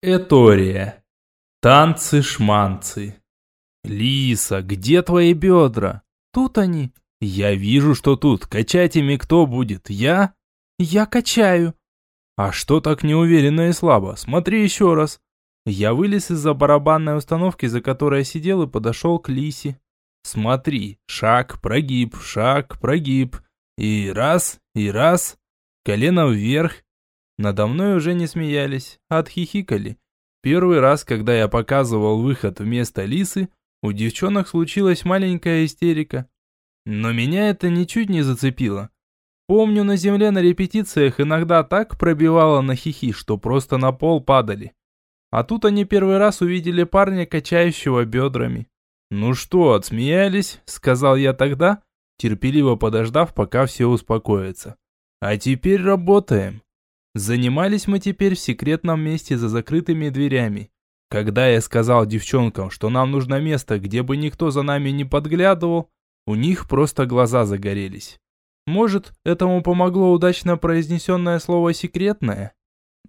Этория. Танцы-шманцы. Лиса, где твои бедра? Тут они. Я вижу, что тут. Качать ими кто будет? Я? Я качаю. А что так неуверенно и слабо? Смотри еще раз. Я вылез из-за барабанной установки, за которой я сидел, и подошел к Лисе. Смотри, шаг, прогиб, шаг, прогиб. И раз, и раз. Колено вверх, надо мной уже не смеялись, а отхихикали. Первый раз, когда я показывал выход вместо лисы, у девчонок случилась маленькая истерика. Но меня это ничуть не зацепило. Помню, на земле на репетициях иногда так пробивало на хихи, что просто на пол падали. А тут они первый раз увидели парня, качающего бедрами. «Ну что, отсмеялись?» – сказал я тогда, терпеливо подождав, пока все успокоится. «А теперь работаем». Занимались мы теперь в секретном месте за закрытыми дверями. Когда я сказал девчонкам, что нам нужно место, где бы никто за нами не подглядывал, у них просто глаза загорелись. Может, этому помогло удачно произнесенное слово «секретное»?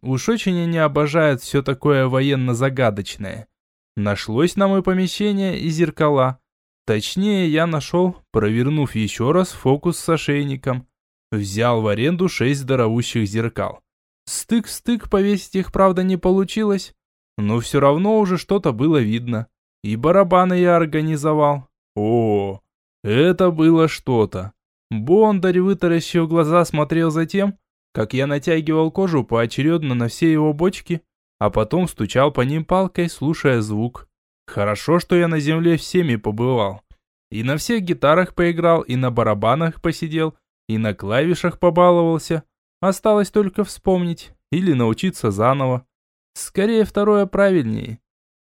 Уж очень они обожают все такое военно-загадочное. Нашлось нам и помещение, и зеркала. Точнее, я нашел, провернув еще раз фокус с ошейником. Взял в аренду шесть здоровущих зеркал. Стык-стык повесить их, правда, не получилось, но все равно уже что-то было видно. И барабаны я организовал. О, это было что-то. Бондарь, вытаращив глаза, смотрел за тем, как я натягивал кожу поочередно на все его бочки, а потом стучал по ним палкой, слушая звук. Хорошо, что я на земле всеми побывал. И на всех гитарах поиграл, и на барабанах посидел, и на клавишах побаловался. Осталось только вспомнить или научиться заново. Скорее второе правильнее.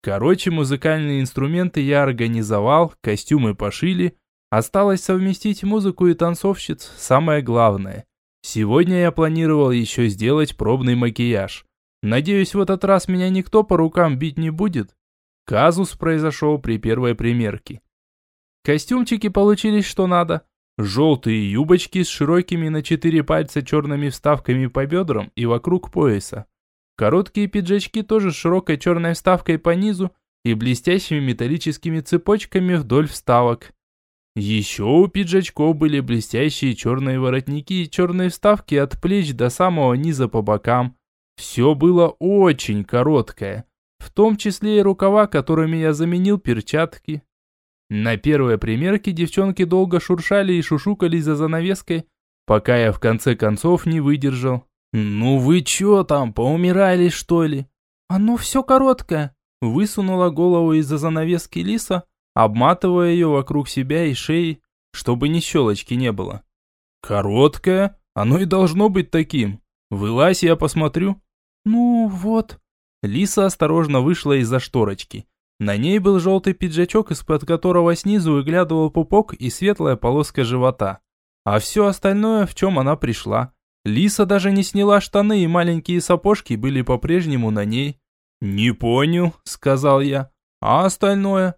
Короче, музыкальные инструменты я организовал, костюмы пошили. Осталось совместить музыку и танцовщиц, самое главное. Сегодня я планировал еще сделать пробный макияж. Надеюсь, в этот раз меня никто по рукам бить не будет. Казус произошел при первой примерке. Костюмчики получились что надо. Желтые юбочки с широкими на четыре пальца черными вставками по бедрам и вокруг пояса. Короткие пиджачки тоже с широкой черной вставкой по низу и блестящими металлическими цепочками вдоль вставок. Еще у пиджачков были блестящие черные воротники и черные вставки от плеч до самого низа по бокам. Все было очень короткое, в том числе и рукава, которыми я заменил перчатки. На первой примерке девчонки долго шуршали и шушукались за занавеской, пока я в конце концов не выдержал. «Ну вы чё там, поумирали что ли?» «Оно «А ну все короткое», высунула голову из-за занавески лиса, обматывая ее вокруг себя и шеи, чтобы ни щелочки не было. «Короткое? Оно и должно быть таким. Вылазь, я посмотрю». «Ну вот». Лиса осторожно вышла из-за шторочки. На ней был желтый пиджачок, из-под которого снизу выглядывал пупок и светлая полоска живота. А все остальное, в чем она пришла. Лиса даже не сняла штаны, и маленькие сапожки были по-прежнему на ней. «Не понял», — сказал я. «А остальное?»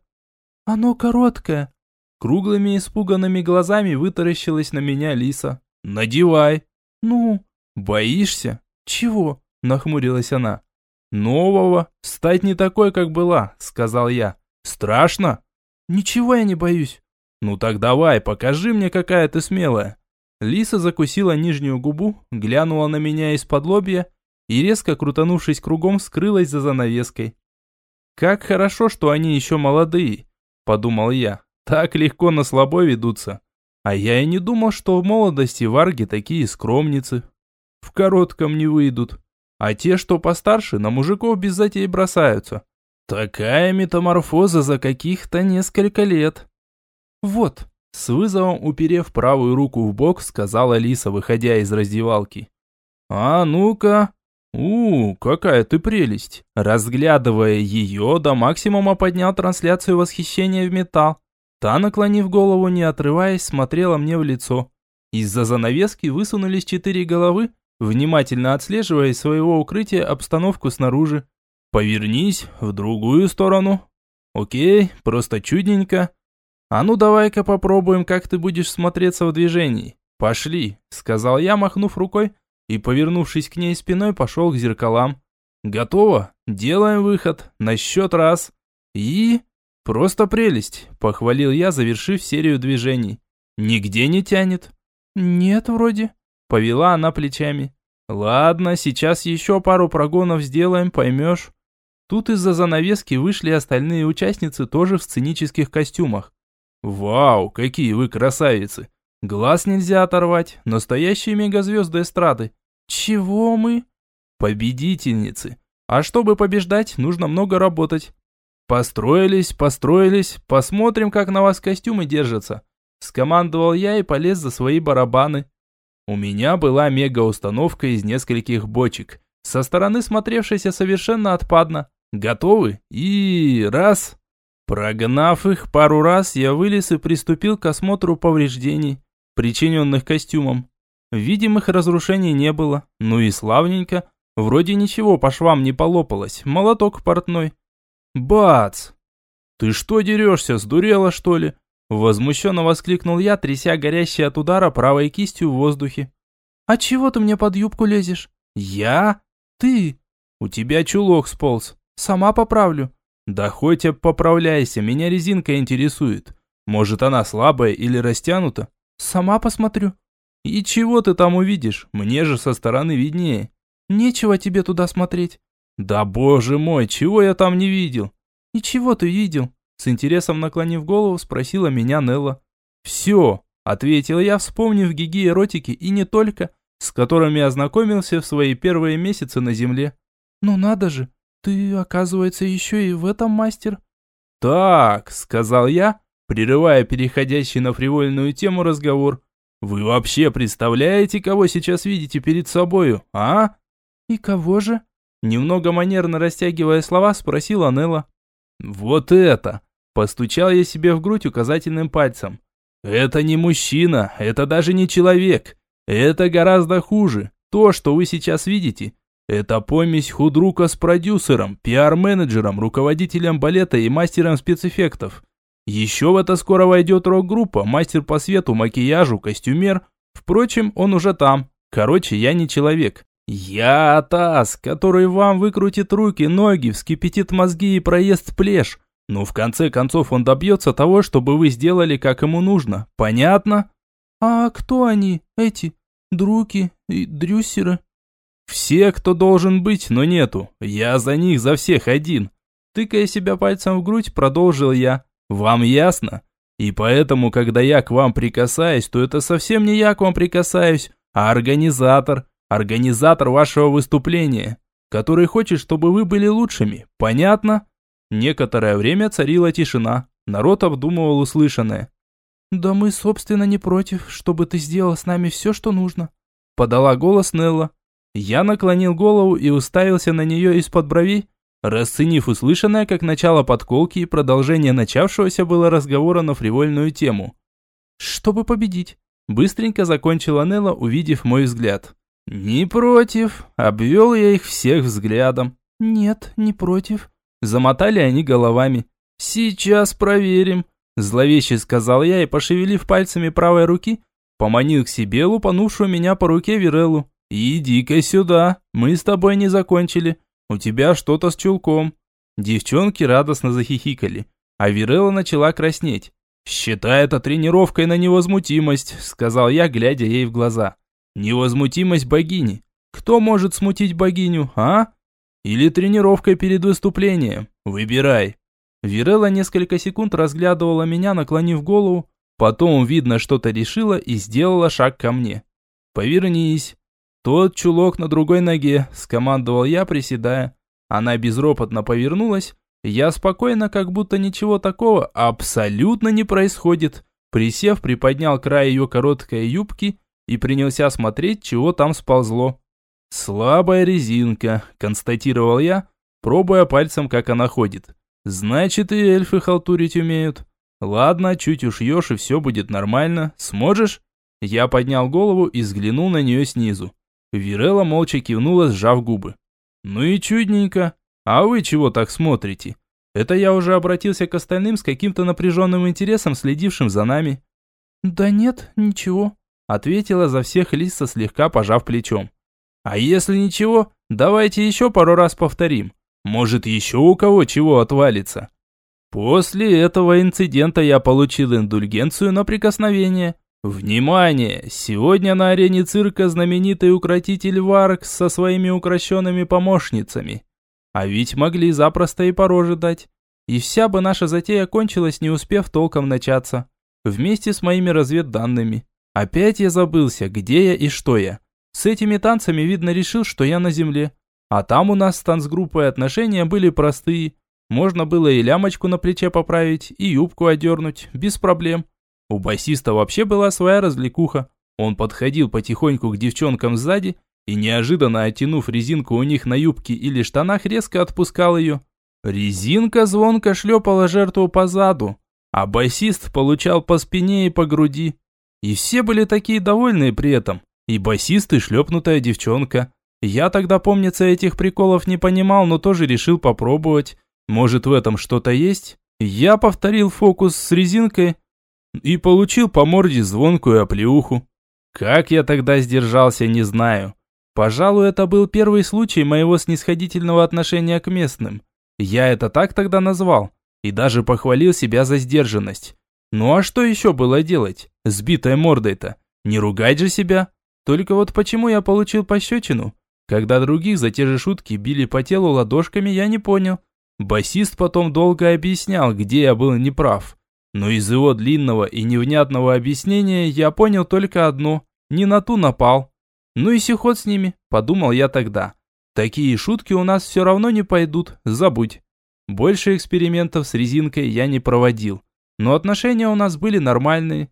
«Оно короткое». Круглыми испуганными глазами вытаращилась на меня Лиса. «Надевай». «Ну?» «Боишься?» «Чего?» – нахмурилась она. «Нового. Стать не такой, как была», — сказал я. «Страшно?» «Ничего я не боюсь». «Ну так давай, покажи мне, какая ты смелая». Лиса закусила нижнюю губу, глянула на меня из-под лобья и, резко крутанувшись кругом, скрылась за занавеской. «Как хорошо, что они еще молодые», — подумал я. «Так легко на слабо ведутся. А я и не думал, что в молодости варги такие скромницы. В коротком не выйдут». А те, что постарше, на мужиков без затей бросаются. Такая метаморфоза за каких-то несколько лет. Вот, с вызовом уперев правую руку в бок, сказала Лиса, выходя из раздевалки. А ну-ка. У, какая ты прелесть. Разглядывая ее, до максимума поднял трансляцию восхищения в металл. Та, наклонив голову, не отрываясь, смотрела мне в лицо. Из-за занавески высунулись четыре головы, внимательно отслеживая из своего укрытия обстановку снаружи. «Повернись в другую сторону». «Окей, просто чудненько». «А ну давай-ка попробуем, как ты будешь смотреться в движении». «Пошли», — сказал я, махнув рукой, и, повернувшись к ней спиной, пошел к зеркалам. Готово? Делаем выход. На счет раз. И... Просто прелесть, похвалил я, завершив серию движений. Нигде не тянет. Нет, вроде. Повела она плечами. Ладно, сейчас еще пару прогонов сделаем, поймешь. Тут из-за занавески вышли остальные участницы тоже в сценических костюмах. Вау, какие вы красавицы! Глаз нельзя оторвать, настоящие мегазвезды эстрады. Чего мы? Победительницы. А чтобы побеждать, нужно много работать. Построились, построились, посмотрим, как на вас костюмы держатся. Скомандовал я и полез за свои барабаны. У меня была мега-установка из нескольких бочек, со стороны смотревшейся совершенно отпадно. Готовы? И раз. Прогнав их пару раз, я вылез и приступил к осмотру повреждений, причиненных костюмом. Видимых разрушений не было, ну и славненько. Вроде ничего по швам не полопалось, молоток портной. Бац! Ты что дерешься, сдурела что ли? Возмущенно воскликнул я, тряся горящей от удара правой кистью в воздухе. «А чего ты мне под юбку лезешь?» «Я? Ты? У тебя чулок сполз. Сама поправлю». «Да хоть поправляйся, меня резинка интересует. Может, она слабая или растянута?» «Сама посмотрю». «И чего ты там увидишь? Мне же со стороны виднее». «Нечего тебе туда смотреть». «Да боже мой, чего я там не видел?» «И чего ты видел?» С интересом наклонив голову, спросила меня Нелла. «Все», — ответил я, вспомнив гиги эротики и не только, с которыми ознакомился в свои первые месяцы на земле. «Ну надо же, ты, оказывается, еще и в этом мастер?» «Так», — сказал я, прерывая переходящий на фривольную тему разговор. «Вы вообще представляете, кого сейчас видите перед собою, а?» «И кого же?» Немного манерно растягивая слова, спросила Нелла. «Вот это!» Постучал я себе в грудь указательным пальцем. «Это не мужчина, это даже не человек. Это гораздо хуже. То, что вы сейчас видите, это помесь худрука с продюсером, пиар-менеджером, руководителем балета и мастером спецэффектов. Еще в это скоро войдет рок-группа, мастер по свету, макияжу, костюмер. Впрочем, он уже там. Короче, я не человек. Я Атас, который вам выкрутит руки, ноги, вскипятит мозги и проест плешь. Но в конце концов он добьется того, чтобы вы сделали, как ему нужно. Понятно? А кто они, эти, друки и дрюсеры? Все, кто должен быть, но нету. Я за них, за всех один. Тыкая себя пальцем в грудь, продолжил я. Вам ясно? И поэтому, когда я к вам прикасаюсь, то это совсем не я к вам прикасаюсь, а организатор. Организатор вашего выступления, который хочет, чтобы вы были лучшими. Понятно? Некоторое время царила тишина. Народ обдумывал услышанное. «Да мы, собственно, не против, чтобы ты сделал с нами все, что нужно», подала голос Нелла. Я наклонил голову и уставился на нее из-под бровей, расценив услышанное как начало подколки и продолжение начавшегося было разговора на фривольную тему. «Чтобы победить», быстренько закончила Нелла, увидев мой взгляд. «Не против», обвел я их всех взглядом. «Нет, не против», замотали они головами. «Сейчас проверим», зловеще сказал я и, пошевелив пальцами правой руки, поманил к себе лупанувшую меня по руке Виреллу. «Иди-ка сюда, мы с тобой не закончили. У тебя что-то с чулком». Девчонки радостно захихикали, а Вирелла начала краснеть. «Считай это тренировкой на невозмутимость», сказал я, глядя ей в глаза. Невозмутимость богини. Кто может смутить богиню, а? Или тренировкой перед выступлением? Выбирай. Вирелла несколько секунд разглядывала меня, наклонив голову, потом, видно, что-то решила и сделала шаг ко мне. «Повернись». «Тот чулок на другой ноге», – скомандовал я, приседая. Она безропотно повернулась. Я спокойно, как будто ничего такого абсолютно не происходит. Присев, приподнял край ее короткой юбки и принялся смотреть, чего там сползло. «Слабая резинка», – констатировал я, пробуя пальцем, как она ходит. «Значит, и эльфы халтурить умеют. Ладно, чуть ушьешь, и все будет нормально. Сможешь?» Я поднял голову и взглянул на нее снизу. Вирелла молча кивнула, сжав губы. «Ну и чудненько. А вы чего так смотрите?» Это я уже обратился к остальным с каким-то напряженным интересом, следившим за нами. «Да нет, ничего», Ответила за всех Лиса, слегка пожав плечом. А если ничего, давайте еще пару раз повторим. Может, еще у кого чего отвалится. После этого инцидента я получил индульгенцию на прикосновение. Внимание! Сегодня на арене цирка знаменитый укротитель Варкс со своими укращенными помощницами. А ведь могли запросто и по роже дать. И вся бы наша затея кончилась, не успев толком начаться. Вместе с моими разведданными. Опять я забылся, где я и что я. С этими танцами, видно, решил, что я на земле. А там у нас с танцгруппой отношения были простые. Можно было и лямочку на плече поправить, и юбку одернуть, без проблем. У басиста вообще была своя развлекуха. Он подходил потихоньку к девчонкам сзади и, неожиданно оттянув резинку у них на юбке или штанах, резко отпускал ее. Резинка звонко шлепала жертву по заду, а басист получал по спине и по груди. И все были такие довольные при этом. И басист, и шлепнутая девчонка. Я тогда, помнится, этих приколов не понимал, но тоже решил попробовать. Может, в этом что-то есть? Я повторил фокус с резинкой и получил по морде звонкую оплеуху. Как я тогда сдержался, не знаю. Пожалуй, это был первый случай моего снисходительного отношения к местным. Я это так тогда назвал. И даже похвалил себя за сдержанность. Ну а что еще было делать? Сбитой мордой-то. Не ругать же себя. Только вот почему я получил пощечину? Когда других за те же шутки били по телу ладошками, я не понял. Басист потом долго объяснял, где я был неправ. Но из его длинного и невнятного объяснения я понял только одно – не на ту напал. Ну и сихот с ними, подумал я тогда. Такие шутки у нас все равно не пойдут, забудь. Больше экспериментов с резинкой я не проводил. Но отношения у нас были нормальные.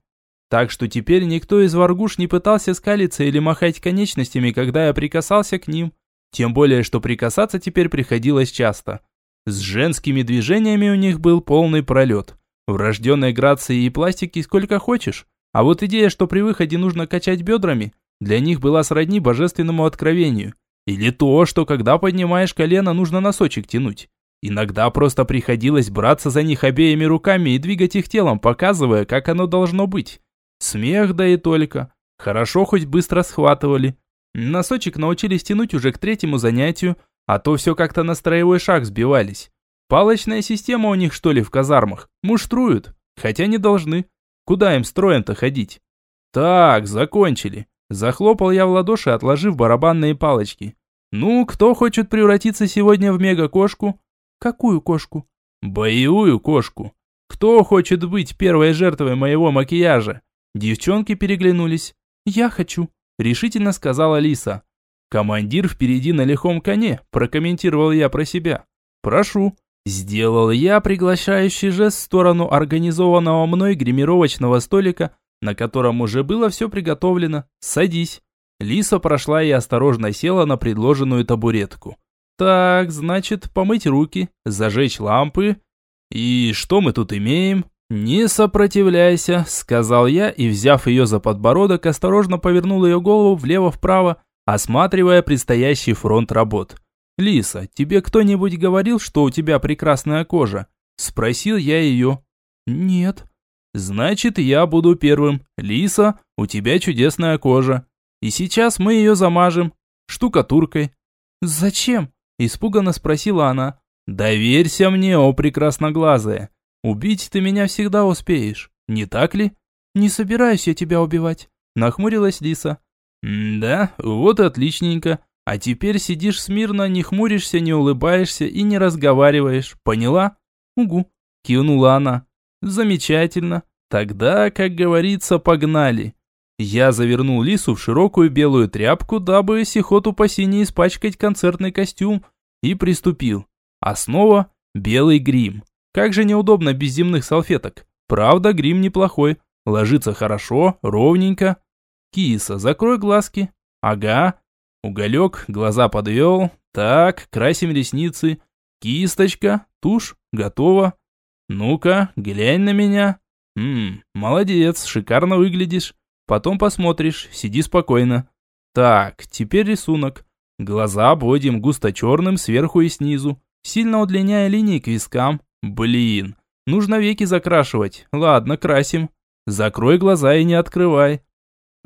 Так что теперь никто из варгуш не пытался скалиться или махать конечностями, когда я прикасался к ним. Тем более, что прикасаться теперь приходилось часто. С женскими движениями у них был полный пролет. Врожденной грации и пластики сколько хочешь. А вот идея, что при выходе нужно качать бедрами, для них была сродни божественному откровению. Или то, что когда поднимаешь колено, нужно носочек тянуть. Иногда просто приходилось браться за них обеими руками и двигать их телом, показывая, как оно должно быть. Смех да и только. Хорошо хоть быстро схватывали. Носочек научились тянуть уже к третьему занятию, а то все как-то на строевой шаг сбивались. Палочная система у них что ли в казармах? Муштруют. Хотя не должны. Куда им строем-то ходить? Так, закончили. Захлопал я в ладоши, отложив барабанные палочки. Ну, кто хочет превратиться сегодня в мега-кошку? Какую кошку? Боевую кошку. Кто хочет быть первой жертвой моего макияжа? Девчонки переглянулись. Я хочу, решительно сказала Лиса. «Командир впереди на лихом коне», – прокомментировал я про себя. «Прошу». Сделал я приглашающий жест в сторону организованного мной гримировочного столика, на котором уже было все приготовлено. «Садись». Лиса прошла и осторожно села на предложенную табуретку. «Так, значит, помыть руки, зажечь лампы. И что мы тут имеем?» «Не сопротивляйся», — сказал я и, взяв ее за подбородок, осторожно повернул ее голову влево-вправо, осматривая предстоящий фронт работ. «Лиса, тебе кто-нибудь говорил, что у тебя прекрасная кожа?» Спросил я ее. «Нет». «Значит, я буду первым. Лиса, у тебя чудесная кожа. И сейчас мы ее замажем. Штукатуркой». «Зачем?» Испуганно спросила она. «Доверься мне, о прекрасноглазая. Убить ты меня всегда успеешь, не так ли?» «Не собираюсь я тебя убивать», нахмурилась Лиса. «Да, вот отличненько. А теперь сидишь смирно, не хмуришься, не улыбаешься и не разговариваешь. Поняла?» «Угу», кивнула она. «Замечательно. Тогда, как говорится, погнали». Я завернул Лису в широкую белую тряпку, дабы сихоту по не испачкать концертный костюм, и приступил. Основа – белый грим. Как же неудобно без земных салфеток. Правда, грим неплохой. Ложится хорошо, ровненько. Киса, закрой глазки. Ага. Уголек, глаза подвел. Так, красим ресницы. Кисточка, тушь, готово. Ну-ка, глянь на меня. Ммм, молодец, шикарно выглядишь. Потом посмотришь, сиди спокойно. Так, теперь рисунок. Глаза обводим густо черным сверху и снизу, сильно удлиняя линии к вискам. Блин, нужно веки закрашивать. Ладно, красим. Закрой глаза и не открывай.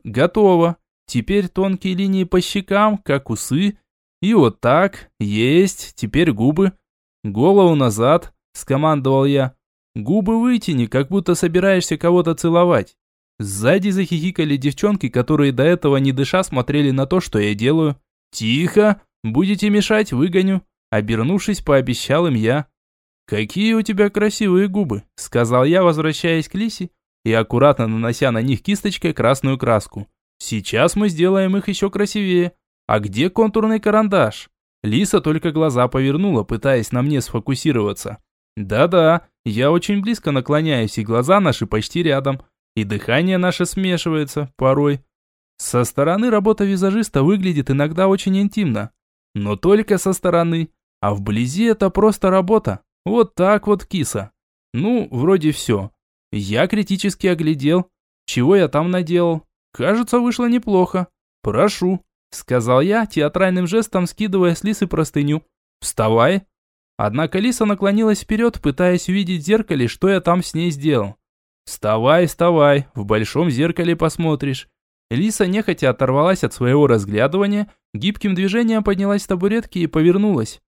Готово. Теперь тонкие линии по щекам, как усы. И вот так, есть, теперь губы. Голову назад, скомандовал я. Губы вытяни, как будто собираешься кого-то целовать. Сзади захихикали девчонки, которые до этого не дыша смотрели на то, что я делаю. «Тихо! Будете мешать, выгоню!» Обернувшись, пообещал им я. «Какие у тебя красивые губы!» Сказал я, возвращаясь к Лисе и аккуратно нанося на них кисточкой красную краску. «Сейчас мы сделаем их еще красивее. А где контурный карандаш?» Лиса только глаза повернула, пытаясь на мне сфокусироваться. «Да-да, я очень близко наклоняюсь, и глаза наши почти рядом и дыхание наше смешивается порой. Со стороны работа визажиста выглядит иногда очень интимно, но только со стороны, а вблизи это просто работа. Вот так вот киса. Ну, вроде все. Я критически оглядел, чего я там наделал. Кажется, вышло неплохо. Прошу, сказал я, театральным жестом скидывая с Лисы простыню. Вставай. Однако Лиса наклонилась вперед, пытаясь увидеть в зеркале, что я там с ней сделал. «Вставай, вставай, в большом зеркале посмотришь». Лиса нехотя оторвалась от своего разглядывания, гибким движением поднялась с табуретки и повернулась.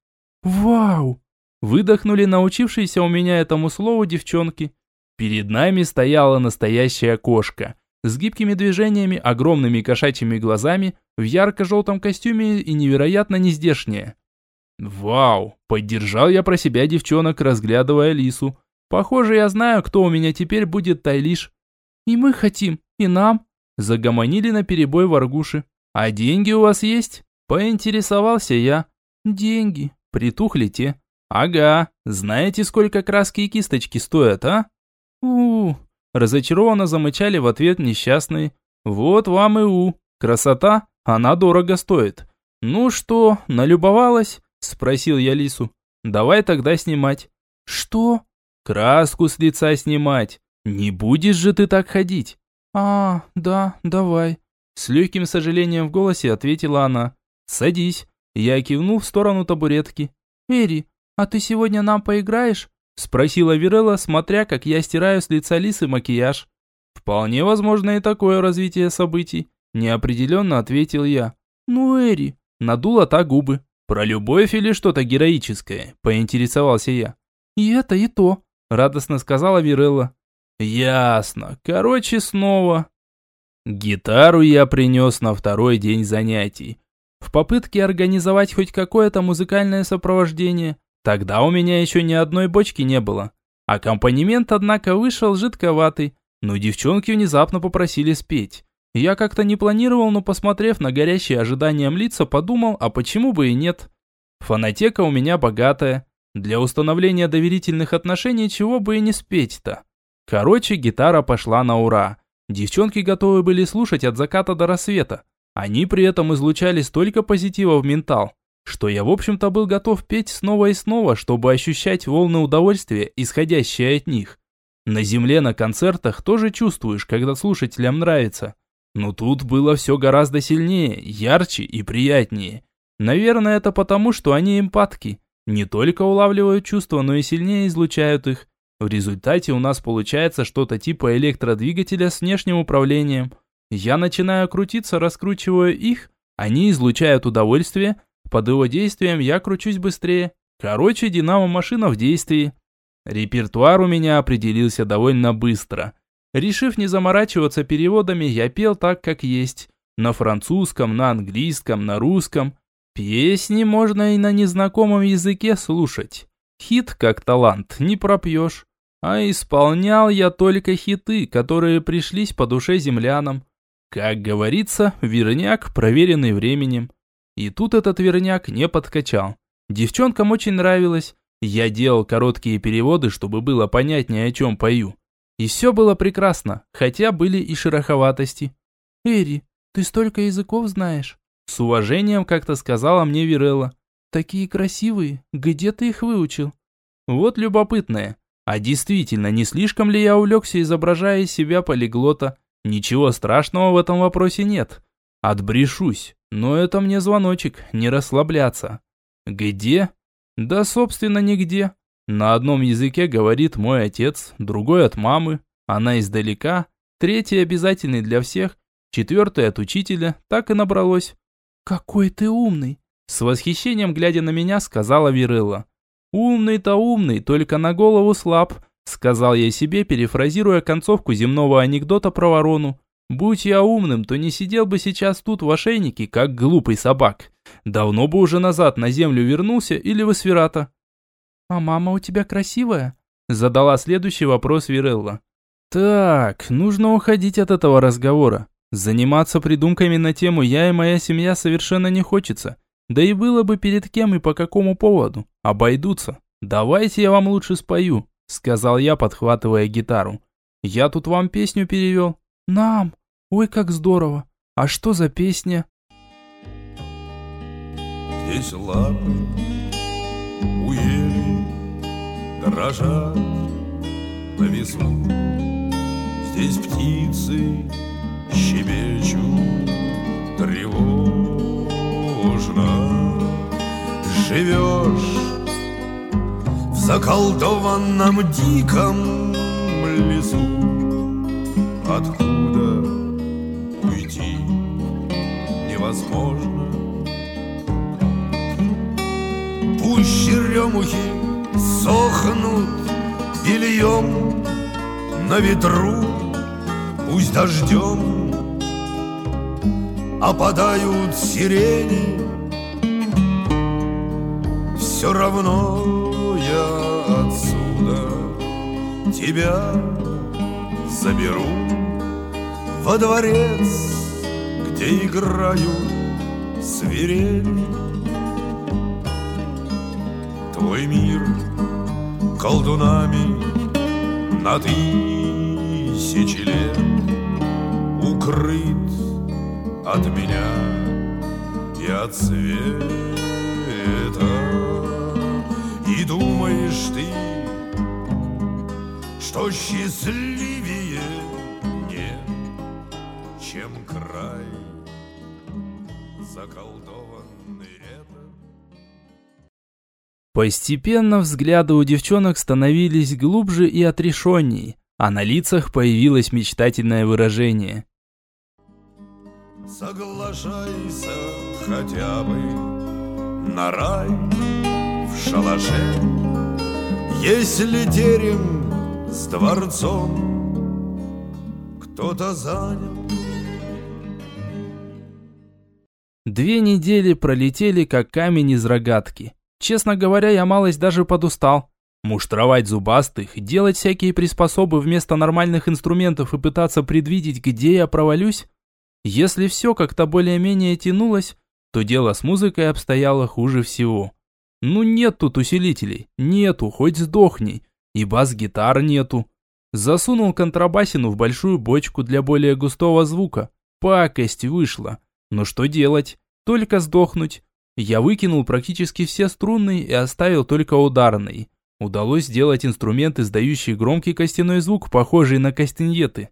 «Вау!» Выдохнули научившиеся у меня этому слову девчонки. Перед нами стояла настоящая кошка. С гибкими движениями, огромными кошачьими глазами, в ярко-желтом костюме и невероятно нездешняя. «Вау!» – поддержал я про себя девчонок, разглядывая лису. Похоже, я знаю, кто у меня теперь будет Тайлиш. И мы хотим, и нам. Загомонили на перебой Варгуши. А деньги у вас есть? Поинтересовался я. Деньги. Притухли те. Ага. Знаете, сколько краски и кисточки стоят, а? у, -у, Разочарованно замычали в ответ несчастные. Вот вам и у. Красота, она дорого стоит. Ну что, налюбовалась? Спросил я Лису. Давай тогда снимать. Что? Краску с лица снимать. Не будешь же ты так ходить? А, да, давай. С легким сожалением в голосе ответила она. Садись. Я кивнул в сторону табуретки. Эри, а ты сегодня нам поиграешь? Спросила Вирелла, смотря, как я стираю с лица Лисы макияж. Вполне возможно и такое развитие событий. Неопределенно ответил я. Ну, Эри, надула та губы. Про любовь или что-то героическое? Поинтересовался я. И это, и то радостно сказала Вирелла. Ясно. Короче, снова. Гитару я принес на второй день занятий. В попытке организовать хоть какое-то музыкальное сопровождение. Тогда у меня еще ни одной бочки не было. Аккомпанемент, однако, вышел жидковатый, но девчонки внезапно попросили спеть. Я как-то не планировал, но посмотрев на горящие ожиданием лица, подумал, а почему бы и нет. Фонотека у меня богатая, для установления доверительных отношений чего бы и не спеть-то. Короче, гитара пошла на ура. Девчонки готовы были слушать от заката до рассвета. Они при этом излучали столько позитива в ментал, что я в общем-то был готов петь снова и снова, чтобы ощущать волны удовольствия, исходящие от них. На земле на концертах тоже чувствуешь, когда слушателям нравится. Но тут было все гораздо сильнее, ярче и приятнее. Наверное, это потому, что они эмпатки не только улавливают чувства, но и сильнее излучают их. В результате у нас получается что-то типа электродвигателя с внешним управлением. Я начинаю крутиться, раскручиваю их, они излучают удовольствие, под его действием я кручусь быстрее. Короче, динамо-машина в действии. Репертуар у меня определился довольно быстро. Решив не заморачиваться переводами, я пел так, как есть. На французском, на английском, на русском. Песни можно и на незнакомом языке слушать. Хит как талант не пропьешь. А исполнял я только хиты, которые пришлись по душе землянам. Как говорится, верняк, проверенный временем. И тут этот верняк не подкачал. Девчонкам очень нравилось. Я делал короткие переводы, чтобы было понятнее, о чем пою. И все было прекрасно, хотя были и шероховатости. «Эри, ты столько языков знаешь?» С уважением как-то сказала мне Вирелла. Такие красивые, где ты их выучил? Вот любопытное. А действительно, не слишком ли я увлекся, изображая из себя полиглота? Ничего страшного в этом вопросе нет. Отбрешусь, но это мне звоночек, не расслабляться. Где? Да, собственно, нигде. На одном языке говорит мой отец, другой от мамы, она издалека, третий обязательный для всех, четвертое от учителя, так и набралось. «Какой ты умный!» С восхищением, глядя на меня, сказала Вирелла. «Умный-то умный, только на голову слаб», сказал я себе, перефразируя концовку земного анекдота про ворону. «Будь я умным, то не сидел бы сейчас тут в ошейнике, как глупый собак. Давно бы уже назад на землю вернулся или в Эсферата». «А мама у тебя красивая?» Задала следующий вопрос Вирелла. «Так, нужно уходить от этого разговора. Заниматься придумками на тему «я и моя семья» совершенно не хочется. Да и было бы перед кем и по какому поводу. Обойдутся. Давайте я вам лучше спою», — сказал я, подхватывая гитару. «Я тут вам песню перевел». «Нам? Ой, как здорово! А что за песня?» Здесь лапы у дрожат на весну. Здесь птицы щебечут тревожно. Живешь в заколдованном диком лесу, откуда уйти невозможно. Пусть черемухи сохнут бельем на ветру, пусть дождем опадают сирени, все равно я отсюда тебя заберу во дворец, где играют свирели. Твой мир колдунами на тысячи лет Укрыт от меня и от света И думаешь ты, что счастливее заколдованный этот Постепенно взгляды у девчонок становились глубже и отрешенней, а на лицах появилось мечтательное выражение. Соглашайся хотя бы на рай в шалаше, Если терем с дворцом кто-то занял. Две недели пролетели, как камень из рогатки. Честно говоря, я малость даже подустал. Муштровать зубастых, делать всякие приспособы вместо нормальных инструментов и пытаться предвидеть, где я провалюсь. Если все как-то более-менее тянулось, то дело с музыкой обстояло хуже всего. Ну нет тут усилителей, нету, хоть сдохни, и бас-гитар нету. Засунул контрабасину в большую бочку для более густого звука. Пакость вышла. Но что делать? Только сдохнуть. Я выкинул практически все струнные и оставил только ударные. Удалось сделать инструмент, издающий громкий костяной звук, похожий на кастиньеты.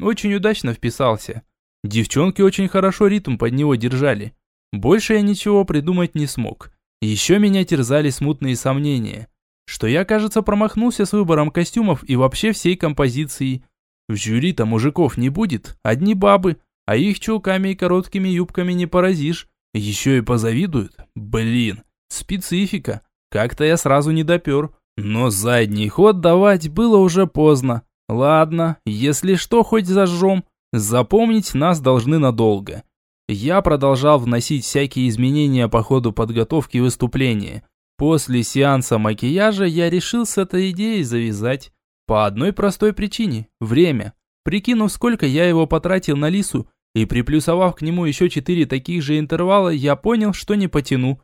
Очень удачно вписался. Девчонки очень хорошо ритм под него держали. Больше я ничего придумать не смог. Еще меня терзали смутные сомнения. Что я, кажется, промахнулся с выбором костюмов и вообще всей композицией. В жюри-то мужиков не будет, одни бабы, а их чулками и короткими юбками не поразишь. Еще и позавидуют? Блин, специфика. Как-то я сразу не допер. Но задний ход давать было уже поздно. Ладно, если что, хоть зажжем. Запомнить нас должны надолго. Я продолжал вносить всякие изменения по ходу подготовки выступления. После сеанса макияжа я решил с этой идеей завязать. По одной простой причине – время. Прикинув, сколько я его потратил на Лису, и приплюсовав к нему еще четыре таких же интервала, я понял, что не потяну.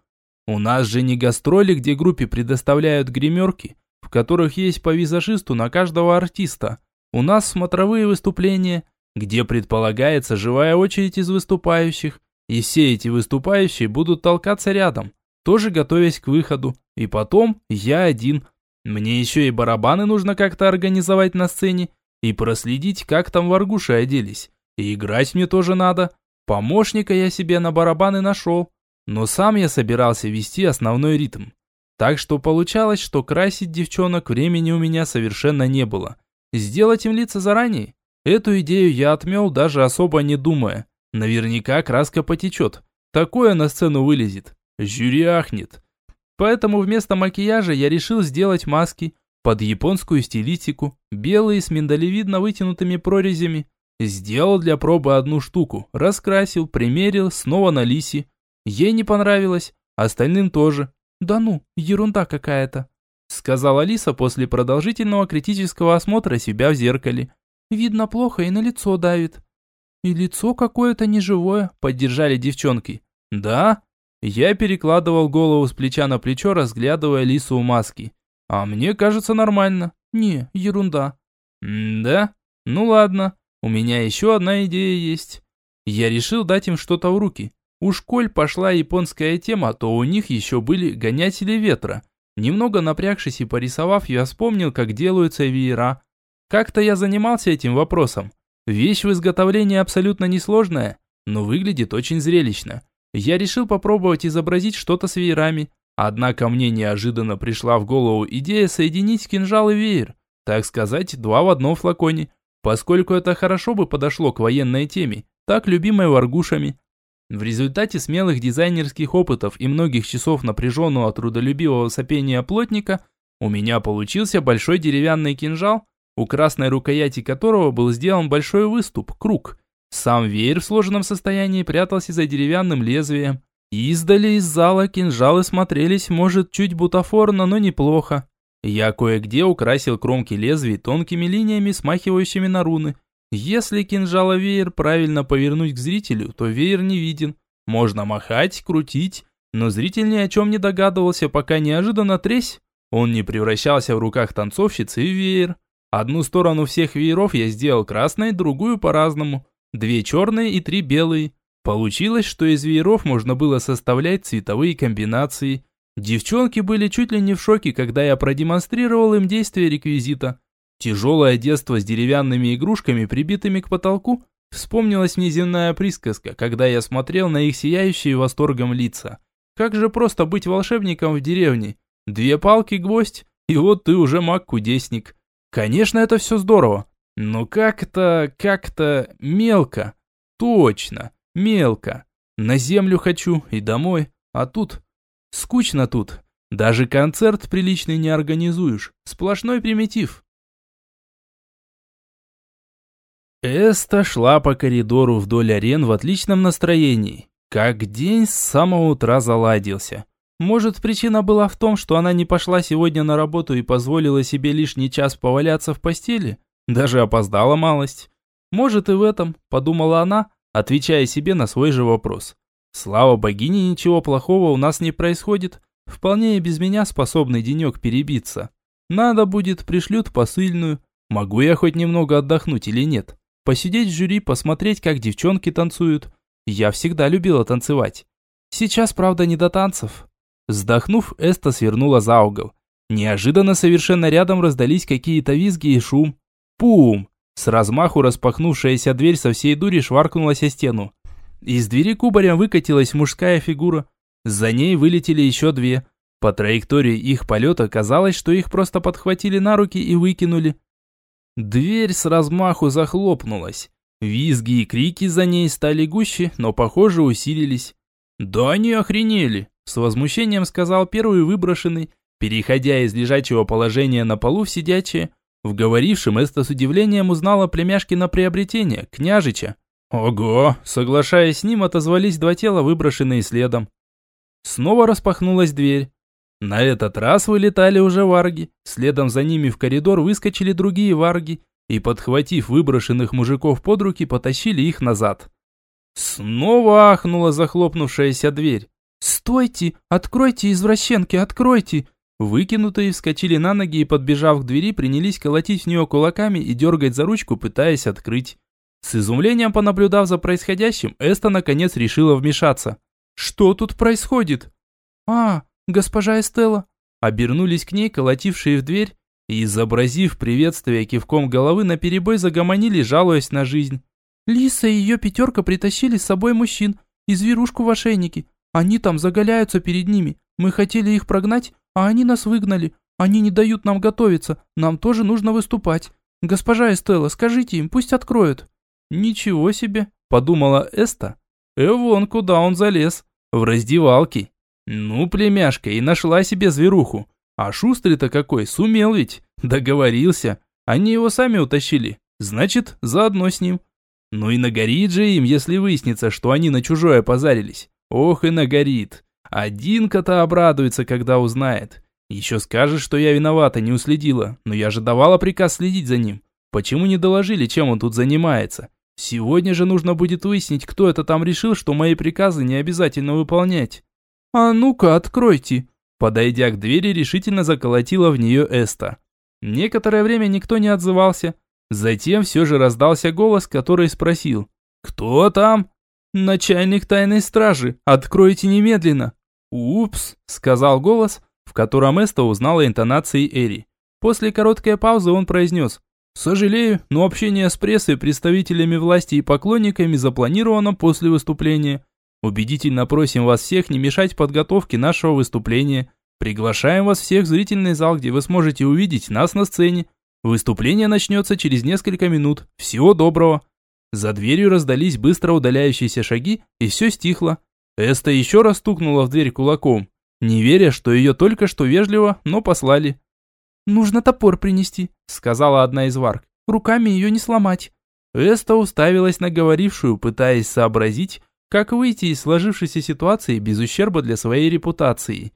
У нас же не гастроли, где группе предоставляют гримерки, в которых есть по визажисту на каждого артиста. У нас смотровые выступления, где предполагается живая очередь из выступающих, и все эти выступающие будут толкаться рядом, тоже готовясь к выходу. И потом я один. Мне еще и барабаны нужно как-то организовать на сцене и проследить, как там варгуши оделись. И играть мне тоже надо. Помощника я себе на барабаны нашел. Но сам я собирался вести основной ритм. Так что получалось, что красить девчонок времени у меня совершенно не было. Сделать им лица заранее? Эту идею я отмел, даже особо не думая. Наверняка краска потечет. Такое на сцену вылезет. Жюри ахнет. Поэтому вместо макияжа я решил сделать маски под японскую стилистику, белые с миндалевидно вытянутыми прорезями. Сделал для пробы одну штуку, раскрасил, примерил, снова на лисе. Ей не понравилось, остальным тоже. «Да ну, ерунда какая-то», сказала Алиса после продолжительного критического осмотра себя в зеркале. «Видно плохо и на лицо давит». «И лицо какое-то неживое», поддержали девчонки. «Да?» Я перекладывал голову с плеча на плечо, разглядывая Лису у маски. «А мне кажется нормально». «Не, ерунда». «Да? Ну ладно, у меня еще одна идея есть». Я решил дать им что-то в руки. Уж коль пошла японская тема, то у них еще были гонятели ветра. Немного напрягшись и порисовав, я вспомнил, как делаются веера. Как-то я занимался этим вопросом. Вещь в изготовлении абсолютно несложная, но выглядит очень зрелищно. Я решил попробовать изобразить что-то с веерами. Однако мне неожиданно пришла в голову идея соединить кинжал и веер. Так сказать, два в одном флаконе. Поскольку это хорошо бы подошло к военной теме, так любимой варгушами. В результате смелых дизайнерских опытов и многих часов напряженного трудолюбивого сопения плотника у меня получился большой деревянный кинжал, у красной рукояти которого был сделан большой выступ, круг. Сам веер в сложенном состоянии прятался за деревянным лезвием. Издали из зала кинжалы смотрелись, может, чуть бутафорно, но неплохо. Я кое-где украсил кромки лезвий тонкими линиями, смахивающими на руны, если кинжала веер правильно повернуть к зрителю, то веер не виден. Можно махать, крутить, но зритель ни о чем не догадывался, пока неожиданно тресь. Он не превращался в руках танцовщицы в веер. Одну сторону всех вееров я сделал красной, другую по-разному. Две черные и три белые. Получилось, что из вееров можно было составлять цветовые комбинации. Девчонки были чуть ли не в шоке, когда я продемонстрировал им действие реквизита. Тяжелое детство с деревянными игрушками, прибитыми к потолку, вспомнилась мне земная присказка, когда я смотрел на их сияющие восторгом лица. Как же просто быть волшебником в деревне? Две палки, гвоздь, и вот ты уже маг-кудесник. Конечно, это все здорово, но как-то, как-то мелко. Точно, мелко. На землю хочу и домой, а тут... Скучно тут. Даже концерт приличный не организуешь. Сплошной примитив. Эста шла по коридору вдоль арен в отличном настроении. Как день с самого утра заладился. Может, причина была в том, что она не пошла сегодня на работу и позволила себе лишний час поваляться в постели? Даже опоздала малость. Может и в этом, подумала она, отвечая себе на свой же вопрос. Слава богине, ничего плохого у нас не происходит. Вполне и без меня способный денек перебиться. Надо будет, пришлют посыльную. Могу я хоть немного отдохнуть или нет? Посидеть в жюри, посмотреть, как девчонки танцуют. Я всегда любила танцевать. Сейчас, правда, не до танцев. Вздохнув, Эста свернула за угол. Неожиданно совершенно рядом раздались какие-то визги и шум. Пум! С размаху распахнувшаяся дверь со всей дури шваркнулась о стену. Из двери кубарем выкатилась мужская фигура. За ней вылетели еще две. По траектории их полета казалось, что их просто подхватили на руки и выкинули. Дверь с размаху захлопнулась. Визги и крики за ней стали гуще, но, похоже, усилились. «Да они охренели!» – с возмущением сказал первый выброшенный, переходя из лежачего положения на полу в сидячее. В говорившем Эста с удивлением узнала племяшки на приобретение, княжича. «Ого!» – соглашаясь с ним, отозвались два тела, выброшенные следом. Снова распахнулась дверь. На этот раз вылетали уже варги. Следом за ними в коридор выскочили другие варги и, подхватив выброшенных мужиков под руки, потащили их назад. Снова ахнула захлопнувшаяся дверь. «Стойте! Откройте, извращенки, откройте!» Выкинутые вскочили на ноги и, подбежав к двери, принялись колотить в нее кулаками и дергать за ручку, пытаясь открыть. С изумлением понаблюдав за происходящим, Эста наконец решила вмешаться. «Что тут происходит?» «А, госпожа Эстелла!» Обернулись к ней, колотившие в дверь, и, изобразив приветствие кивком головы, наперебой загомонили, жалуясь на жизнь. «Лиса и ее пятерка притащили с собой мужчин и зверушку в ошейнике. Они там заголяются перед ними. Мы хотели их прогнать, а они нас выгнали. Они не дают нам готовиться, нам тоже нужно выступать. «Госпожа Эстелла, скажите им, пусть откроют». «Ничего себе», – подумала Эста. «Э, вон куда он залез. В раздевалке. Ну, племяшка, и нашла себе зверуху. А шустрый-то какой, сумел ведь. Договорился. Они его сами утащили. Значит, заодно с ним. Ну и нагорит же им, если выяснится, что они на чужое позарились. Ох и нагорит. Один-ка-то обрадуется, когда узнает. Еще скажет, что я виновата, не уследила. Но я же давала приказ следить за ним. Почему не доложили, чем он тут занимается? Сегодня же нужно будет выяснить, кто это там решил, что мои приказы не обязательно выполнять. А ну-ка, откройте. Подойдя к двери, решительно заколотила в нее Эста. Некоторое время никто не отзывался. Затем все же раздался голос, который спросил. «Кто там?» «Начальник тайной стражи. Откройте немедленно». «Упс», — сказал голос, в котором Эста узнала интонации Эри. После короткой паузы он произнес. «Сожалею, но общение с прессой, представителями власти и поклонниками запланировано после выступления. Убедительно просим вас всех не мешать подготовке нашего выступления. Приглашаем вас всех в зрительный зал, где вы сможете увидеть нас на сцене. Выступление начнется через несколько минут. Всего доброго!» За дверью раздались быстро удаляющиеся шаги, и все стихло. Эста еще раз стукнула в дверь кулаком, не веря, что ее только что вежливо, но послали. «Нужно топор принести», — сказала одна из варк. «Руками ее не сломать». Эста уставилась на говорившую, пытаясь сообразить, как выйти из сложившейся ситуации без ущерба для своей репутации.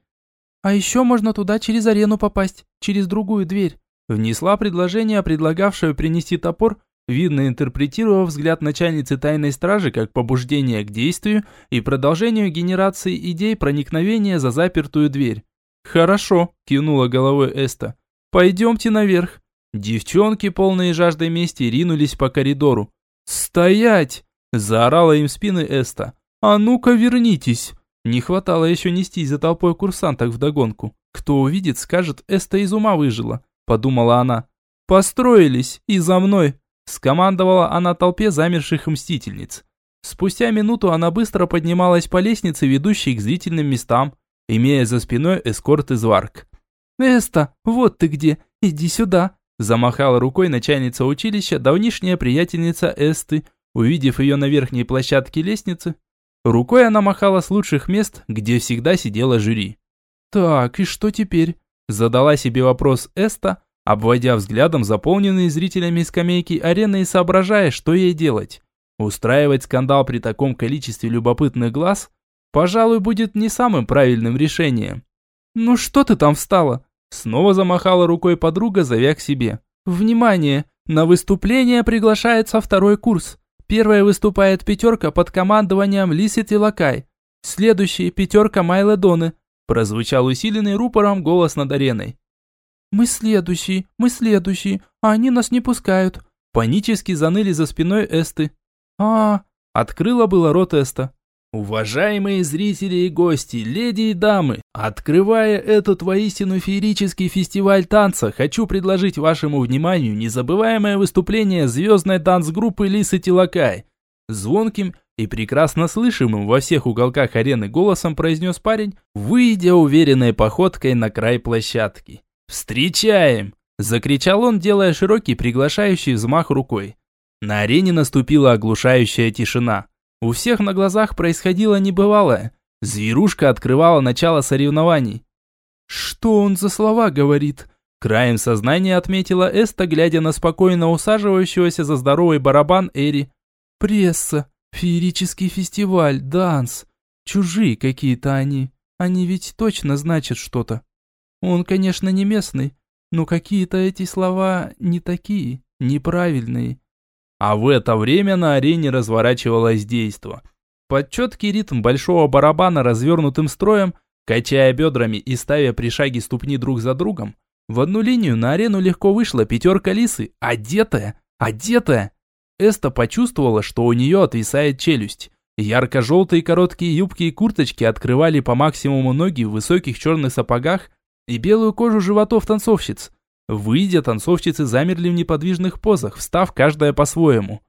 «А еще можно туда через арену попасть, через другую дверь», внесла предложение, предлагавшее принести топор, видно интерпретировав взгляд начальницы тайной стражи как побуждение к действию и продолжению генерации идей проникновения за запертую дверь. «Хорошо», – кивнула головой Эста. «Пойдемте наверх». Девчонки, полные жаждой мести, ринулись по коридору. «Стоять!» – заорала им спины Эста. «А ну-ка вернитесь!» Не хватало еще нестись за толпой курсанток вдогонку. Кто увидит, скажет, Эста из ума выжила, подумала она. «Построились, и за мной!» Скомандовала она толпе замерших мстительниц. Спустя минуту она быстро поднималась по лестнице, ведущей к зрительным местам, имея за спиной эскорт из варк. «Эста, вот ты где, иди сюда!» Замахала рукой начальница училища, давнишняя приятельница Эсты, увидев ее на верхней площадке лестницы. Рукой она махала с лучших мест, где всегда сидела жюри. «Так, и что теперь?» Задала себе вопрос Эста, обводя взглядом заполненные зрителями скамейки арены и соображая, что ей делать. Устраивать скандал при таком количестве любопытных глаз, пожалуй, будет не самым правильным решением. «Ну что ты там встала?» Снова замахала рукой подруга, зовя к себе. «Внимание! На выступление приглашается второй курс. Первая выступает пятерка под командованием Лисы Тилакай. Следующая пятерка Майлы Доны». Прозвучал усиленный рупором голос над ареной. «Мы следующие, мы следующие, а они нас не пускают». Панически заныли за спиной Эсты. а Открыла было рот Эста. Уважаемые зрители и гости, леди и дамы, открывая этот воистину феерический фестиваль танца, хочу предложить вашему вниманию незабываемое выступление звездной танцгруппы Лисы Тилакай. Звонким и прекрасно слышимым во всех уголках арены голосом произнес парень, выйдя уверенной походкой на край площадки. «Встречаем!» – закричал он, делая широкий приглашающий взмах рукой. На арене наступила оглушающая тишина. У всех на глазах происходило небывалое. Зверушка открывала начало соревнований. «Что он за слова говорит?» Краем сознания отметила Эста, глядя на спокойно усаживающегося за здоровый барабан Эри. «Пресса, феерический фестиваль, данс. Чужие какие-то они. Они ведь точно значат что-то». Он, конечно, не местный, но какие-то эти слова не такие, неправильные. А в это время на арене разворачивалось действо. Под четкий ритм большого барабана развернутым строем, качая бедрами и ставя при шаге ступни друг за другом, в одну линию на арену легко вышла пятерка лисы, одетая, одетая. Эста почувствовала, что у нее отвисает челюсть. Ярко-желтые короткие юбки и курточки открывали по максимуму ноги в высоких черных сапогах и белую кожу животов танцовщиц. Выйдя, танцовщицы замерли в неподвижных позах, встав каждая по-своему.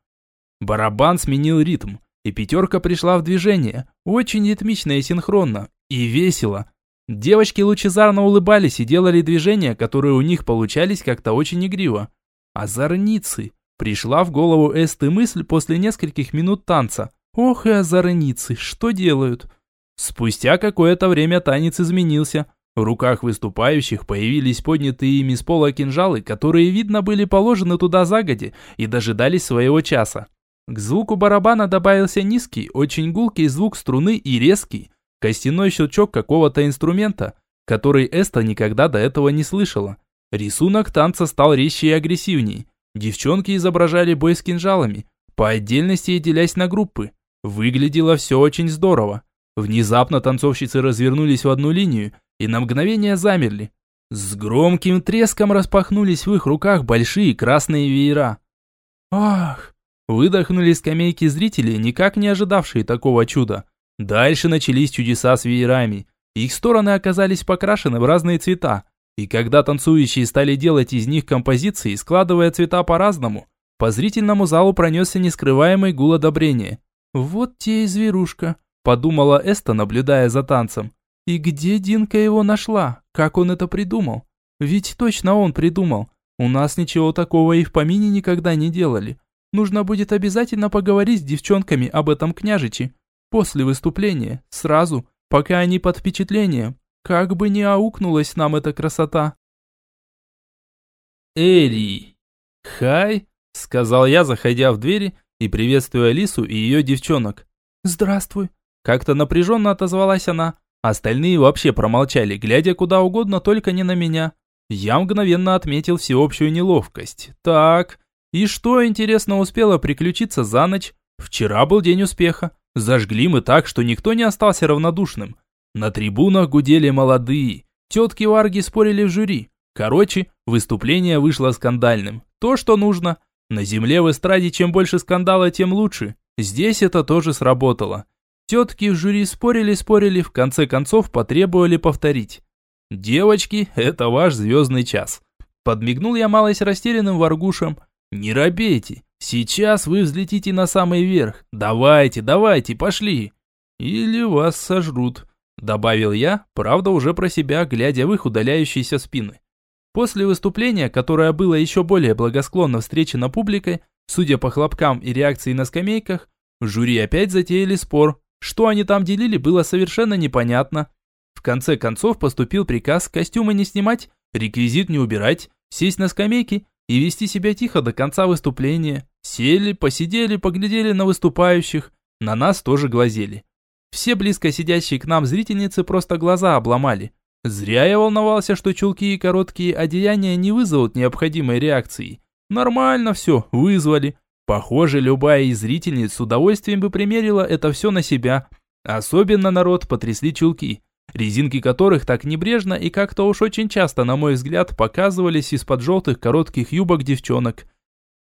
Барабан сменил ритм, и пятерка пришла в движение, очень ритмично и синхронно, и весело. Девочки лучезарно улыбались и делали движения, которые у них получались как-то очень игриво. Озорницы. Пришла в голову Эсты мысль после нескольких минут танца. Ох и озорницы, что делают? Спустя какое-то время танец изменился. В руках выступающих появились поднятые ими с пола кинжалы, которые, видно, были положены туда загоди и дожидались своего часа. К звуку барабана добавился низкий, очень гулкий звук струны и резкий, костяной щелчок какого-то инструмента, который Эста никогда до этого не слышала. Рисунок танца стал резче и агрессивнее. Девчонки изображали бой с кинжалами, по отдельности делясь на группы. Выглядело все очень здорово. Внезапно танцовщицы развернулись в одну линию и на мгновение замерли. С громким треском распахнулись в их руках большие красные веера. «Ах!» Выдохнули скамейки зрителей, никак не ожидавшие такого чуда. Дальше начались чудеса с веерами. Их стороны оказались покрашены в разные цвета. И когда танцующие стали делать из них композиции, складывая цвета по-разному, по зрительному залу пронесся нескрываемый гул одобрения. «Вот те и зверушка», – подумала Эста, наблюдая за танцем. «И где Динка его нашла? Как он это придумал? Ведь точно он придумал. У нас ничего такого и в помине никогда не делали. Нужно будет обязательно поговорить с девчонками об этом княжиче. После выступления, сразу, пока они под впечатлением. Как бы ни аукнулась нам эта красота. Эри. Хай, сказал я, заходя в двери и приветствуя Алису и ее девчонок. Здравствуй. Как-то напряженно отозвалась она. Остальные вообще промолчали, глядя куда угодно, только не на меня. Я мгновенно отметил всеобщую неловкость. Так, и что, интересно, успело приключиться за ночь? Вчера был день успеха. Зажгли мы так, что никто не остался равнодушным. На трибунах гудели молодые. Тетки Варги спорили в жюри. Короче, выступление вышло скандальным. То, что нужно. На земле в эстраде чем больше скандала, тем лучше. Здесь это тоже сработало. Тетки в жюри спорили-спорили, в конце концов потребовали повторить. «Девочки, это ваш звездный час». Подмигнул я малость растерянным варгушем, «Не робейте, сейчас вы взлетите на самый верх. Давайте, давайте, пошли!» «Или вас сожрут», – добавил я, правда уже про себя, глядя в их удаляющиеся спины. После выступления, которое было еще более благосклонно встречено публикой, судя по хлопкам и реакции на скамейках, жюри опять затеяли спор. Что они там делили, было совершенно непонятно. В конце концов поступил приказ костюмы не снимать, реквизит не убирать, сесть на скамейки и вести себя тихо до конца выступления. Сели, посидели, поглядели на выступающих, на нас тоже глазели. Все близко сидящие к нам зрительницы просто глаза обломали. Зря я волновался, что чулки и короткие одеяния не вызовут необходимой реакции. Нормально все, вызвали. Похоже, любая из зрительниц с удовольствием бы примерила это все на себя. Особенно народ потрясли чулки резинки которых так небрежно и как-то уж очень часто, на мой взгляд, показывались из-под желтых коротких юбок девчонок.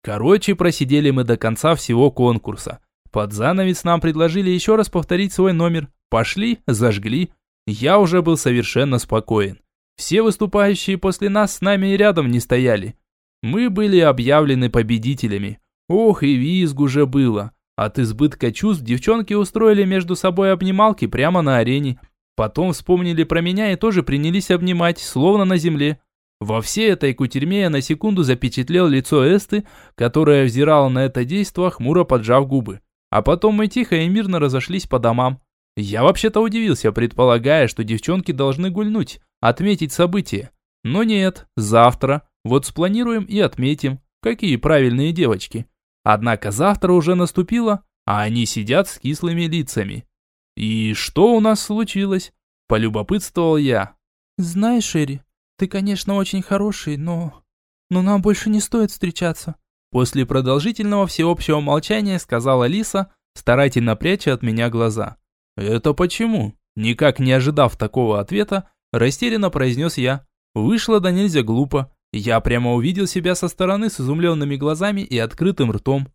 Короче, просидели мы до конца всего конкурса. Под занавес нам предложили еще раз повторить свой номер. Пошли, зажгли. Я уже был совершенно спокоен. Все выступающие после нас с нами и рядом не стояли. Мы были объявлены победителями. Ох, и визг уже было. От избытка чувств девчонки устроили между собой обнималки прямо на арене. Потом вспомнили про меня и тоже принялись обнимать, словно на земле. Во всей этой кутерьме я на секунду запечатлел лицо Эсты, которая взирала на это действо, хмуро поджав губы. А потом мы тихо и мирно разошлись по домам. Я вообще-то удивился, предполагая, что девчонки должны гульнуть, отметить событие. Но нет, завтра. Вот спланируем и отметим. Какие правильные девочки. Однако завтра уже наступило, а они сидят с кислыми лицами. «И что у нас случилось?» – полюбопытствовал я. «Знаешь, Шерри, ты, конечно, очень хороший, но... Но нам больше не стоит встречаться». После продолжительного всеобщего молчания сказала Лиса, старательно пряча от меня глаза. «Это почему?» Никак не ожидав такого ответа, растерянно произнес я. Вышло да нельзя глупо. Я прямо увидел себя со стороны с изумленными глазами и открытым ртом.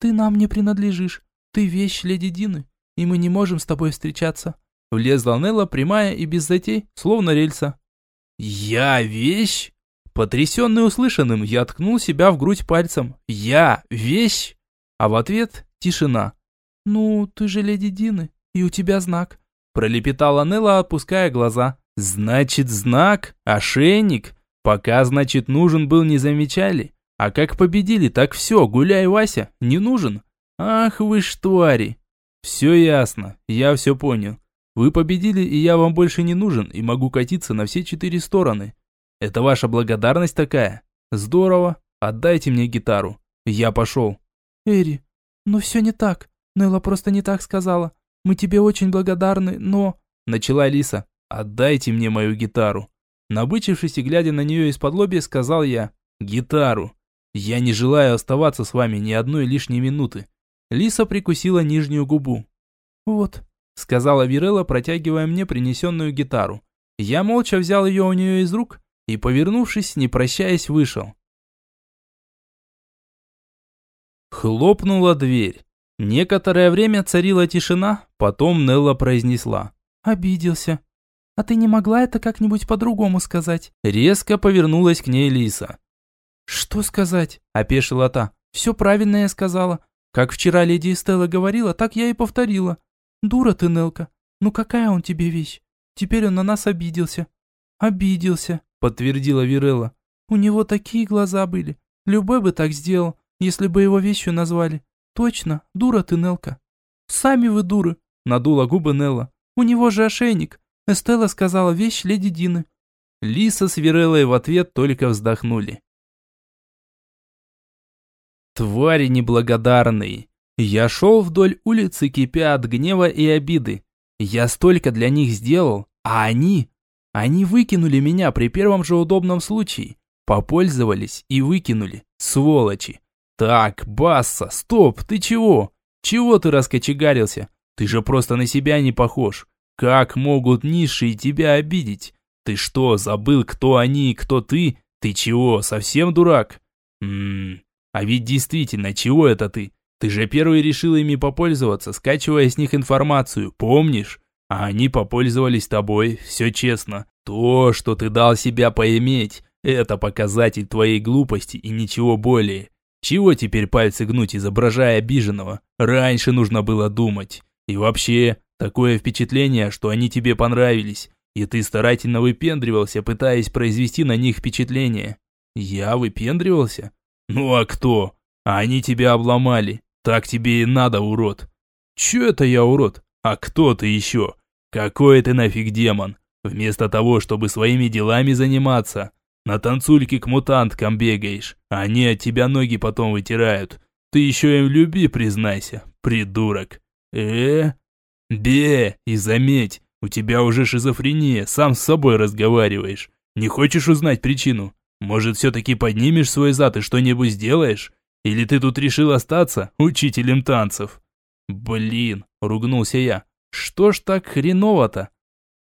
«Ты нам не принадлежишь. Ты вещь леди Дины и мы не можем с тобой встречаться». Влезла Нелла, прямая и без затей, словно рельса. «Я вещь?» Потрясенный услышанным, я ткнул себя в грудь пальцем. «Я вещь?» А в ответ тишина. «Ну, ты же леди Дины, и у тебя знак», пролепетала Нелла, опуская глаза. «Значит, знак? Ошейник? Пока, значит, нужен был, не замечали? А как победили, так все, гуляй, Вася, не нужен. Ах вы ж твари. Все ясно, я все понял. Вы победили, и я вам больше не нужен, и могу катиться на все четыре стороны. Это ваша благодарность такая? Здорово, отдайте мне гитару. Я пошел. Эри, ну все не так. Нелла просто не так сказала. Мы тебе очень благодарны, но... Начала Лиса. Отдайте мне мою гитару. Набычившись и глядя на нее из-под лобья, сказал я. Гитару. Я не желаю оставаться с вами ни одной лишней минуты. Лиса прикусила нижнюю губу. «Вот», — сказала Вирелла, протягивая мне принесенную гитару. Я молча взял ее у нее из рук и, повернувшись, не прощаясь, вышел. Хлопнула дверь. Некоторое время царила тишина, потом Нелла произнесла. «Обиделся. А ты не могла это как-нибудь по-другому сказать?» Резко повернулась к ней Лиса. «Что сказать?» – опешила та. «Все правильно я сказала. Как вчера леди Эстелла говорила, так я и повторила. Дура ты, Нелка. Ну какая он тебе вещь? Теперь он на нас обиделся». «Обиделся», – подтвердила Вирелла. «У него такие глаза были. Любой бы так сделал, если бы его вещью назвали. Точно, дура ты, Нелка». «Сами вы дуры», – надула губы Нелла. «У него же ошейник. Эстелла сказала вещь леди Дины». Лиса с Виреллой в ответ только вздохнули. Твари неблагодарные. Я шел вдоль улицы, кипя от гнева и обиды. Я столько для них сделал, а они... Они выкинули меня при первом же удобном случае. Попользовались и выкинули. Сволочи. Так, Басса, стоп, ты чего? Чего ты раскочегарился? Ты же просто на себя не похож. Как могут низшие тебя обидеть? Ты что, забыл, кто они и кто ты? Ты чего, совсем дурак? Ммм, а ведь действительно, чего это ты? Ты же первый решил ими попользоваться, скачивая с них информацию, помнишь? А они попользовались тобой, все честно. То, что ты дал себя поиметь, это показатель твоей глупости и ничего более. Чего теперь пальцы гнуть, изображая обиженного? Раньше нужно было думать. И вообще, такое впечатление, что они тебе понравились, и ты старательно выпендривался, пытаясь произвести на них впечатление. Я выпендривался? «Ну а кто? Они тебя обломали. Так тебе и надо, урод». «Чё это я урод? А кто ты еще? Какой ты нафиг демон? Вместо того, чтобы своими делами заниматься, на танцульке к мутанткам бегаешь. Они от тебя ноги потом вытирают. Ты еще им люби, признайся, придурок. э Бе, и заметь, у тебя уже шизофрения, сам с собой разговариваешь. Не хочешь узнать причину? Может, все-таки поднимешь свой зад и что-нибудь сделаешь? Или ты тут решил остаться учителем танцев? Блин, ругнулся я. Что ж так хреново-то?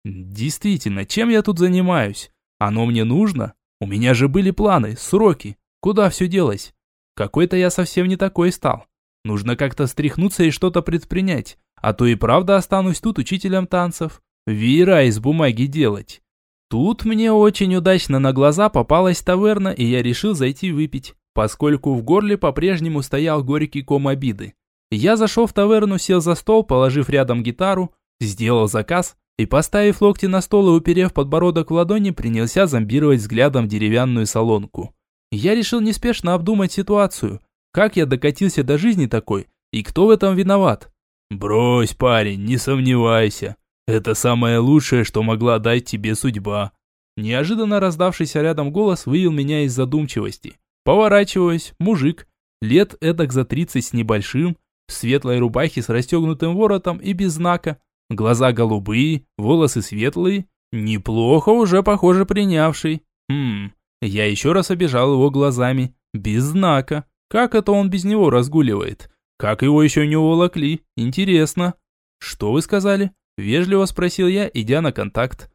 Действительно, чем я тут занимаюсь? Оно мне нужно? У меня же были планы, сроки. Куда все делось? Какой-то я совсем не такой стал. Нужно как-то стряхнуться и что-то предпринять. А то и правда останусь тут учителем танцев. Веера из бумаги делать. Тут мне очень удачно на глаза попалась таверна, и я решил зайти выпить, поскольку в горле по-прежнему стоял горький ком обиды. Я зашел в таверну, сел за стол, положив рядом гитару, сделал заказ и, поставив локти на стол и уперев подбородок в ладони, принялся зомбировать взглядом деревянную солонку. Я решил неспешно обдумать ситуацию, как я докатился до жизни такой, и кто в этом виноват. «Брось, парень, не сомневайся», это самое лучшее, что могла дать тебе судьба. Неожиданно раздавшийся рядом голос вывел меня из задумчивости. Поворачиваюсь, мужик, лет эдак за тридцать с небольшим, в светлой рубахе с расстегнутым воротом и без знака. Глаза голубые, волосы светлые. Неплохо уже, похоже, принявший. Хм, я еще раз обижал его глазами. Без знака. Как это он без него разгуливает? Как его еще не уволокли? Интересно. Что вы сказали? Вежливо спросил я, идя на контакт.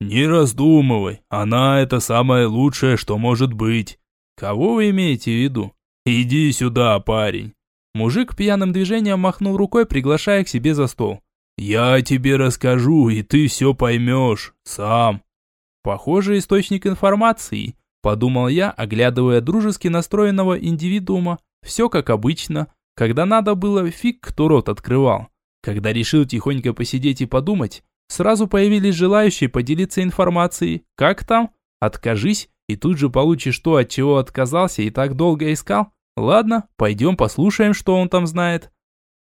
«Не раздумывай, она это самое лучшее, что может быть». «Кого вы имеете в виду?» «Иди сюда, парень». Мужик пьяным движением махнул рукой, приглашая к себе за стол. «Я тебе расскажу, и ты все поймешь, сам». Похоже, источник информации, подумал я, оглядывая дружески настроенного индивидуума. Все как обычно. Когда надо было, фиг кто рот открывал. Когда решил тихонько посидеть и подумать, сразу появились желающие поделиться информацией. Как там? Откажись, и тут же получишь то, от чего отказался и так долго искал? Ладно, пойдем послушаем, что он там знает.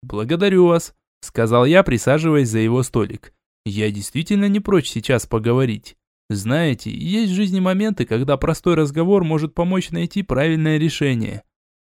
Благодарю вас, сказал я, присаживаясь за его столик. Я действительно не прочь сейчас поговорить. Знаете, есть в жизни моменты, когда простой разговор может помочь найти правильное решение.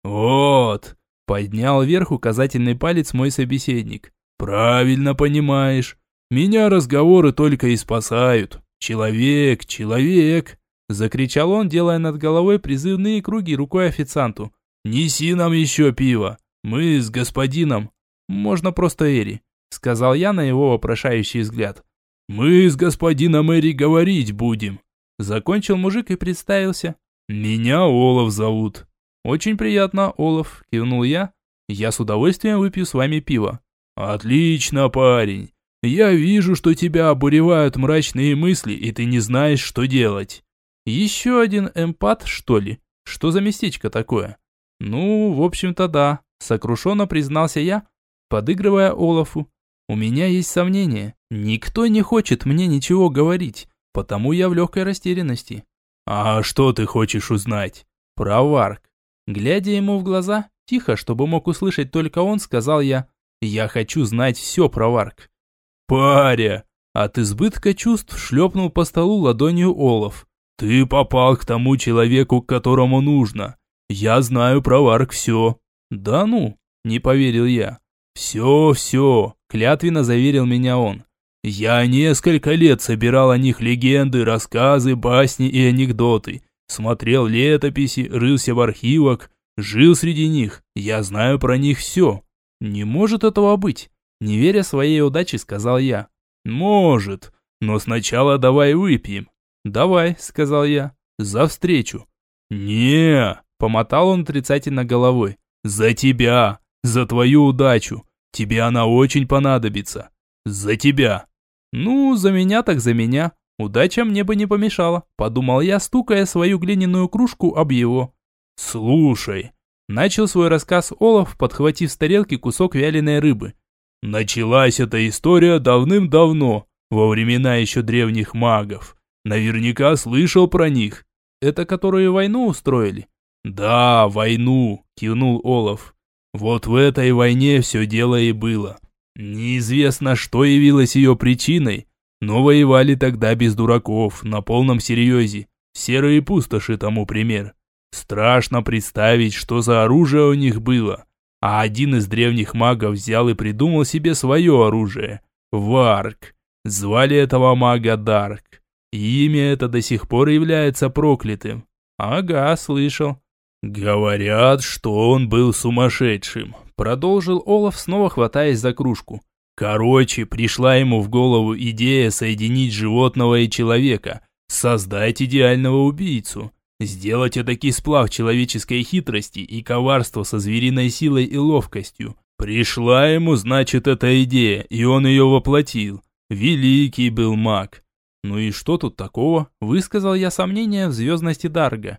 Вот, поднял вверх указательный палец мой собеседник. Правильно понимаешь. Меня разговоры только и спасают. Человек, человек, закричал он, делая над головой призывные круги рукой официанту. Неси нам еще пиво. Мы с господином. Можно просто Эри, сказал я на его вопрошающий взгляд. Мы с господином Эри говорить будем. Закончил мужик и представился. Меня Олаф зовут. Очень приятно, Олаф, кивнул я. Я с удовольствием выпью с вами пиво. Отлично, парень. Я вижу, что тебя обуревают мрачные мысли, и ты не знаешь, что делать. Еще один эмпат, что ли? Что за местечко такое? Ну, в общем-то, да, сокрушенно признался я, подыгрывая Олафу. У меня есть сомнения. Никто не хочет мне ничего говорить, потому я в легкой растерянности. А что ты хочешь узнать? Про Варк. Глядя ему в глаза, тихо, чтобы мог услышать только он, сказал я, я хочу знать все про Варк. «Паря!» От избытка чувств шлепнул по столу ладонью Олаф. «Ты попал к тому человеку, которому нужно. Я знаю про Варк все». «Да ну?» – не поверил я. «Все, все», – клятвенно заверил меня он. «Я несколько лет собирал о них легенды, рассказы, басни и анекдоты. Смотрел летописи, рылся в архивах, жил среди них. Я знаю про них все. Не может этого быть. Не веря своей удаче, сказал я. «Может, но сначала давай выпьем». «Давай», сказал я, — «за встречу». «Не», — помотал он отрицательно головой. «За тебя, за твою удачу. Тебе она очень понадобится. За тебя». «Ну, за меня так за меня. Удача мне бы не помешала», — подумал я, стукая свою глиняную кружку об его. «Слушай», — начал свой рассказ Олаф, подхватив с тарелки кусок вяленой рыбы. Началась эта история давным-давно, во времена еще древних магов. Наверняка слышал про них. Это которые войну устроили? Да, войну, кивнул Олаф. Вот в этой войне все дело и было. Неизвестно, что явилось ее причиной, но воевали тогда без дураков, на полном серьезе. Серые пустоши тому пример. Страшно представить, что за оружие у них было. А один из древних магов взял и придумал себе свое оружие – Варк. Звали этого мага Дарк. Имя это до сих пор является проклятым. Ага, слышал. Говорят, что он был сумасшедшим. Продолжил Олаф, снова хватаясь за кружку. Короче, пришла ему в голову идея соединить животного и человека, создать идеального убийцу. Сделать этакий сплав человеческой хитрости и коварства со звериной силой и ловкостью. Пришла ему, значит, эта идея, и он ее воплотил. Великий был маг. Ну и что тут такого? Высказал я сомнение в звездности Дарга.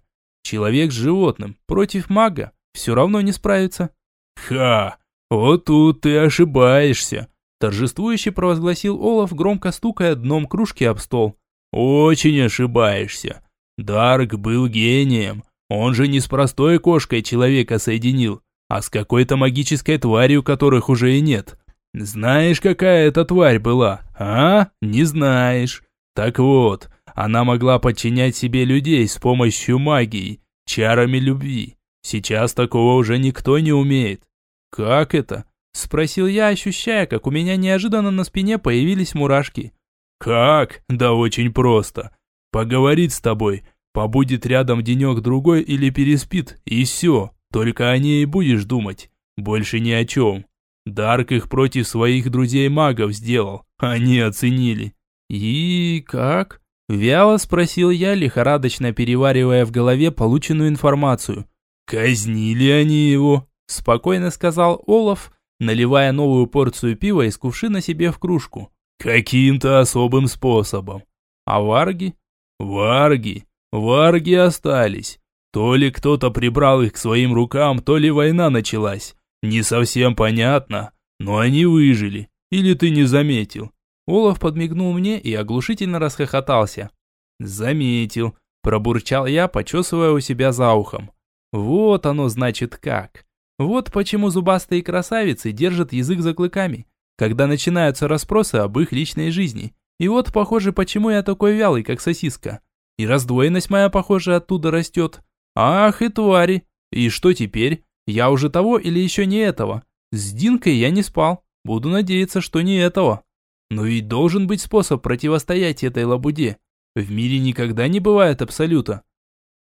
Человек с животным против мага все равно не справится. Ха, вот тут ты ошибаешься. Торжествующе провозгласил Олаф, громко стукая дном кружки об стол. Очень ошибаешься. Дарк был гением. Он же не с простой кошкой человека соединил, а с какой-то магической тварью, которых уже и нет. Знаешь, какая эта тварь была, а? Не знаешь. Так вот, она могла подчинять себе людей с помощью магии, чарами любви. Сейчас такого уже никто не умеет. Как это? Спросил я, ощущая, как у меня неожиданно на спине появились мурашки. Как? Да очень просто. Поговорит с тобой, побудет рядом денек-другой или переспит, и все. Только о ней и будешь думать. Больше ни о чем. Дарк их против своих друзей-магов сделал. Они оценили. И как? Вяло спросил я, лихорадочно переваривая в голове полученную информацию. Казнили они его, спокойно сказал Олаф, наливая новую порцию пива из кувшина себе в кружку. Каким-то особым способом. А варги? Варги. Варги остались. То ли кто-то прибрал их к своим рукам, то ли война началась. Не совсем понятно, но они выжили. Или ты не заметил? Олаф подмигнул мне и оглушительно расхохотался. Заметил. Пробурчал я, почесывая у себя за ухом. Вот оно значит как. Вот почему зубастые красавицы держат язык за клыками, когда начинаются расспросы об их личной жизни. И вот, похоже, почему я такой вялый, как сосиска. И раздвоенность моя, похоже, оттуда растет. Ах и твари. И что теперь? Я уже того или еще не этого? С Динкой я не спал. Буду надеяться, что не этого. Но ведь должен быть способ противостоять этой лабуде. В мире никогда не бывает абсолюта.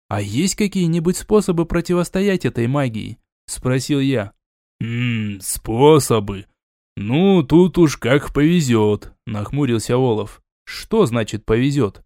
А есть какие-нибудь способы противостоять этой магии? Спросил я. Ммм, способы. Ну, тут уж как повезет, нахмурился Олов. Что значит повезет?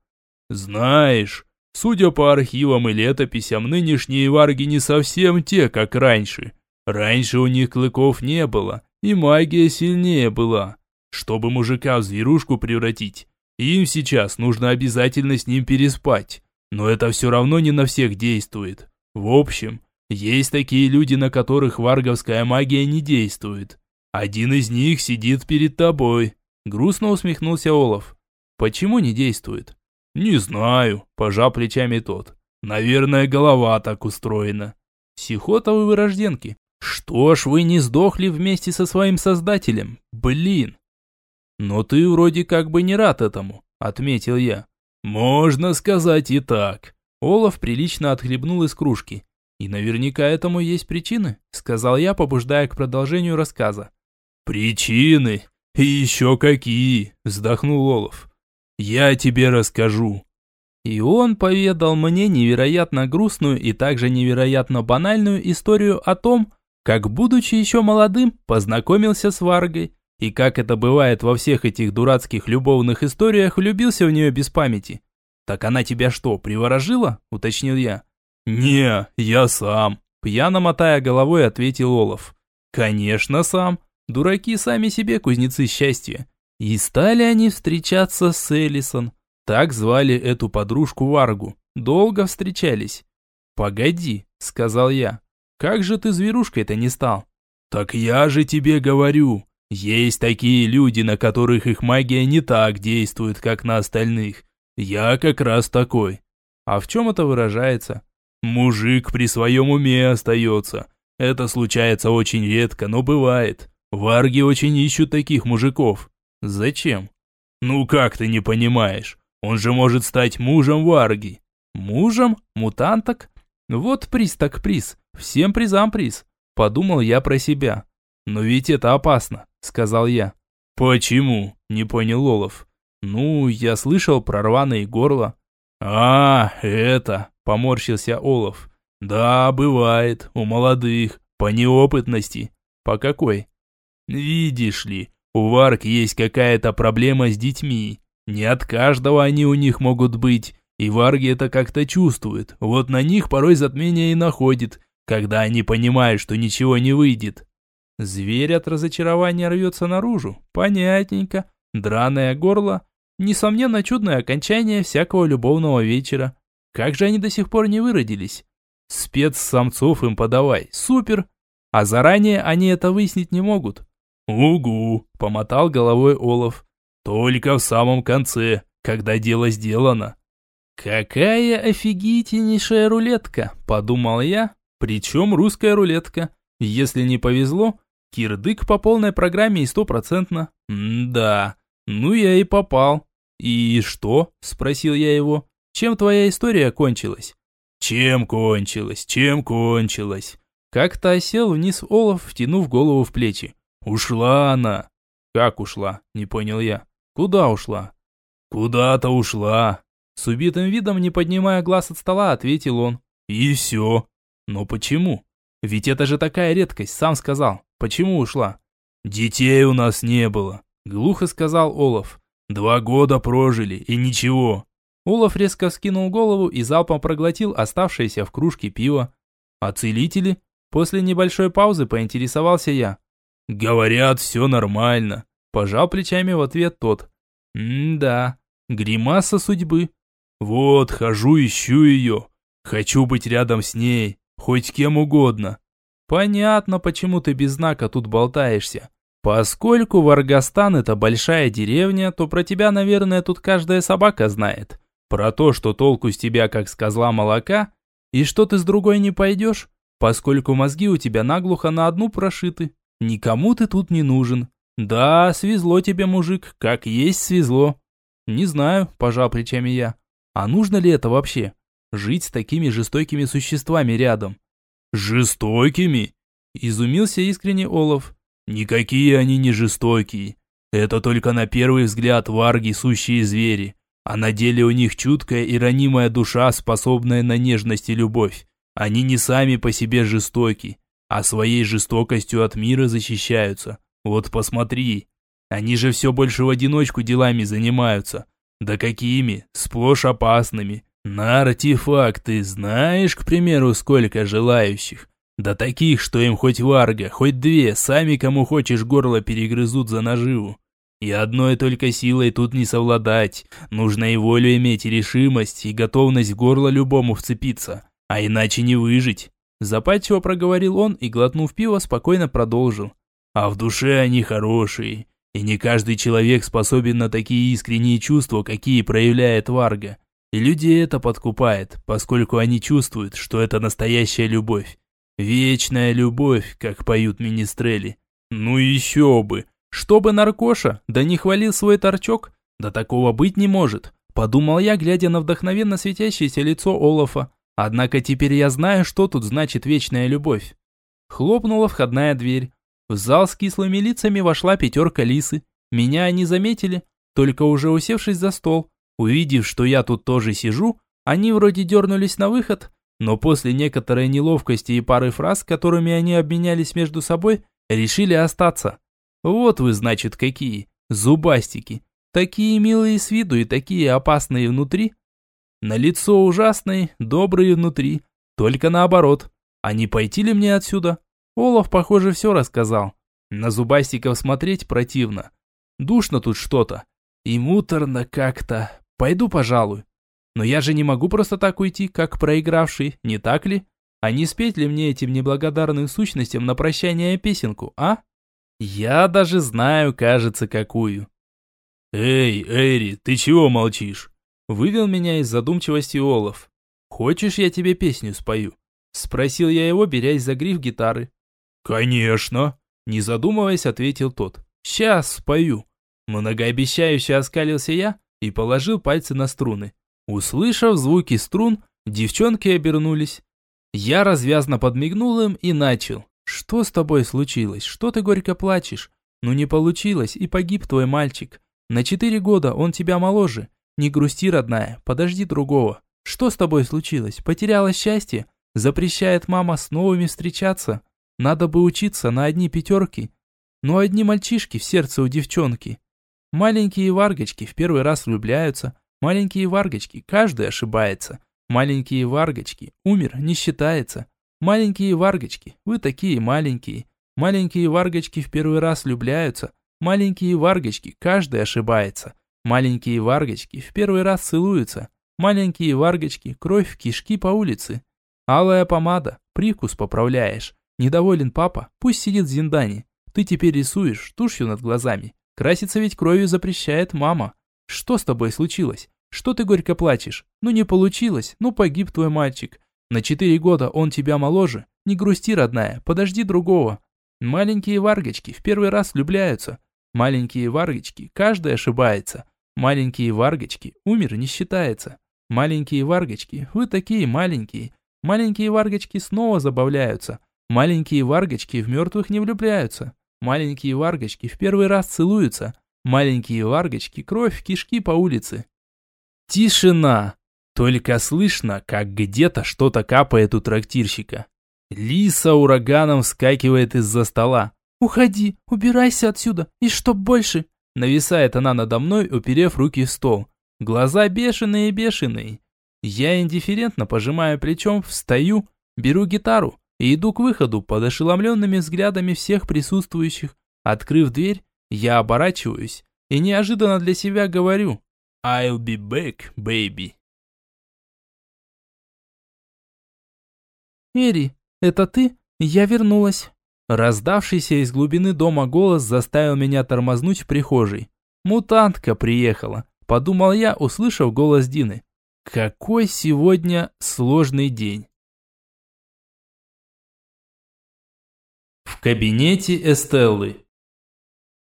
Знаешь, судя по архивам и летописям, нынешние варги не совсем те, как раньше. Раньше у них клыков не было, и магия сильнее была. Чтобы мужика в зверушку превратить, им сейчас нужно обязательно с ним переспать. Но это все равно не на всех действует. В общем, есть такие люди, на которых варговская магия не действует. Один из них сидит перед тобой. Грустно усмехнулся Олаф. Почему не действует? Не знаю, пожал плечами тот. Наверное, голова так устроена. Психотовы вырожденки. Что ж вы не сдохли вместе со своим создателем? Блин. Но ты вроде как бы не рад этому, отметил я. «Можно сказать и так». Олаф прилично отхлебнул из кружки. «И наверняка этому есть причины», — сказал я, побуждая к продолжению рассказа. «Причины? И еще какие!» — вздохнул Олаф. «Я тебе расскажу». И он поведал мне невероятно грустную и также невероятно банальную историю о том, как, будучи еще молодым, познакомился с Варгой, и как это бывает во всех этих дурацких любовных историях, влюбился в нее без памяти. «Так она тебя что, приворожила?» – уточнил я. «Не, я сам», – пьяно мотая головой, ответил Олаф. «Конечно сам. Дураки сами себе кузнецы счастья». И стали они встречаться с Элисон. Так звали эту подружку Варгу. Долго встречались. «Погоди», – сказал я. «Как же ты зверушкой-то не стал?» «Так я же тебе говорю. Есть такие люди, на которых их магия не так действует, как на остальных. Я как раз такой. А в чем это выражается? Мужик при своем уме остается. Это случается очень редко, но бывает. Варги очень ищут таких мужиков. Зачем? Ну как ты не понимаешь? Он же может стать мужем Варги. Мужем? Мутанток? Вот приз так приз. Всем призам приз. Подумал я про себя. Но ведь это опасно сказал я. «Почему?» – не понял Олаф. «Ну, я слышал про рваные горла». «А, это!» – поморщился Олаф. «Да, бывает, у молодых, по неопытности». «По какой?» «Видишь ли, у варк есть какая-то проблема с детьми. Не от каждого они у них могут быть, и варги это как-то чувствуют. Вот на них порой затмение и находит, когда они понимают, что ничего не выйдет. Зверь от разочарования рвется наружу. Понятненько. Драное горло. Несомненно, чудное окончание всякого любовного вечера. Как же они до сих пор не выродились? Спецсамцов им подавай. Супер. А заранее они это выяснить не могут. «Угу», — помотал головой Олаф. «Только в самом конце, когда дело сделано». «Какая офигительнейшая рулетка», — подумал я. Причем русская рулетка. Если не повезло, Кирдык по полной программе и стопроцентно. да ну я и попал. И что? Спросил я его. Чем твоя история кончилась? Чем кончилась? Чем кончилась? Как-то осел вниз Олаф, втянув голову в плечи. Ушла она. Как ушла? Не понял я. Куда ушла? Куда-то ушла. С убитым видом, не поднимая глаз от стола, ответил он. И все. Но почему? Ведь это же такая редкость, сам сказал. Почему ушла? Детей у нас не было, глухо сказал Олаф. Два года прожили и ничего. Олаф резко скинул голову и залпом проглотил оставшееся в кружке пиво. А целители? После небольшой паузы поинтересовался я. Говорят, все нормально. Пожал плечами в ответ тот. М-да, гримаса судьбы. Вот, хожу, ищу ее. Хочу быть рядом с ней. Хоть кем угодно. Понятно, почему ты без знака тут болтаешься. Поскольку Варгастан это большая деревня, то про тебя, наверное, тут каждая собака знает. Про то, что толку с тебя, как с козла молока, и что ты с другой не пойдешь, поскольку мозги у тебя наглухо на одну прошиты. Никому ты тут не нужен. Да, свезло тебе, мужик, как есть свезло. Не знаю, пожал плечами я. А нужно ли это вообще? Жить с такими жестокими существами рядом. Жестокими? Изумился искренне Олаф. Никакие они не жестокие. Это только на первый взгляд варги сущие звери, а на деле у них чуткая и ранимая душа, способная на нежность и любовь. Они не сами по себе жестоки, а своей жестокостью от мира защищаются. Вот посмотри, они же все больше в одиночку делами занимаются. Да какими? Сплошь опасными. На артефакты знаешь, к примеру, сколько желающих? Да таких, что им хоть варга, хоть две, сами кому хочешь горло перегрызут за наживу. И одной только силой тут не совладать. Нужно и волю иметь, и решимость, и готовность в горло любому вцепиться. А иначе не выжить. Запальчиво проговорил он и, глотнув пиво, спокойно продолжил. А в душе они хорошие. И не каждый человек способен на такие искренние чувства, какие проявляет Варга. И людей это подкупает, поскольку они чувствуют, что это настоящая любовь. Вечная любовь, как поют министрели. Ну еще бы! Чтобы наркоша, да не хвалил свой торчок, да такого быть не может. Подумал я, глядя на вдохновенно светящееся лицо Олафа. Однако теперь я знаю, что тут значит вечная любовь. Хлопнула входная дверь. В зал с кислыми лицами вошла пятерка лисы. Меня они заметили, только уже усевшись за стол. Увидев, что я тут тоже сижу, они вроде дернулись на выход, но после некоторой неловкости и пары фраз, которыми они обменялись между собой, решили остаться. Вот вы, значит, какие. Зубастики. Такие милые с виду и такие опасные внутри. На лицо ужасные, добрые внутри. Только наоборот. А не пойти ли мне отсюда? Олаф, похоже, все рассказал. На зубастиков смотреть противно. Душно тут что-то. И муторно как-то. Пойду, пожалуй. Но я же не могу просто так уйти, как проигравший, не так ли? А не спеть ли мне этим неблагодарным сущностям на прощание песенку, а? Я даже знаю, кажется, какую. «Эй, Эри, ты чего молчишь?» Вывел меня из задумчивости Олаф. «Хочешь, я тебе песню спою?» Спросил я его, берясь за гриф гитары. «Конечно!» Не задумываясь, ответил тот. «Сейчас спою!» Многообещающе оскалился я и положил пальцы на струны. Услышав звуки струн, девчонки обернулись. Я развязно подмигнул им и начал. «Что с тобой случилось? Что ты горько плачешь? Ну не получилось, и погиб твой мальчик. На четыре года он тебя моложе. Не грусти, родная, подожди другого. Что с тобой случилось? Потеряла счастье? Запрещает мама с новыми встречаться? Надо бы учиться на одни пятерки. Но одни мальчишки в сердце у девчонки. Маленькие варгочки в первый раз влюбляются. Маленькие варгочки, каждый ошибается. Маленькие варгочки, умер, не считается. Маленькие варгочки, вы такие маленькие. Маленькие варгочки в первый раз влюбляются. Маленькие варгочки, каждый ошибается. Маленькие варгочки в первый раз целуются. Маленькие варгочки, кровь в кишки по улице. Алая помада, прикус поправляешь. Недоволен папа, пусть сидит в зиндане. Ты теперь рисуешь тушью над глазами. Краситься ведь кровью запрещает мама. Что с тобой случилось? Что ты горько плачешь? Ну не получилось, ну погиб твой мальчик. На четыре года он тебя моложе. Не грусти, родная, подожди другого. Маленькие варгочки в первый раз влюбляются. Маленькие варгочки, каждый ошибается. Маленькие варгочки, умер не считается. Маленькие варгочки, вы такие маленькие. Маленькие варгочки снова забавляются. Маленькие варгочки в мертвых не влюбляются. Маленькие варгочки в первый раз целуются. Маленькие варгочки, кровь, кишки по улице. Тишина. Только слышно, как где-то что-то капает у трактирщика. Лиса ураганом вскакивает из-за стола. «Уходи, убирайся отсюда, и чтоб больше!» Нависает она надо мной, уперев руки в стол. Глаза бешеные-бешеные. Я индифферентно пожимаю плечом, встаю, беру гитару и иду к выходу под ошеломленными взглядами всех присутствующих. Открыв дверь, я оборачиваюсь и неожиданно для себя говорю «I'll be back, baby». «Эри, это ты? Я вернулась». Раздавшийся из глубины дома голос заставил меня тормознуть в прихожей. «Мутантка приехала», – подумал я, услышав голос Дины. Какой сегодня сложный день. Кабинете Эстеллы.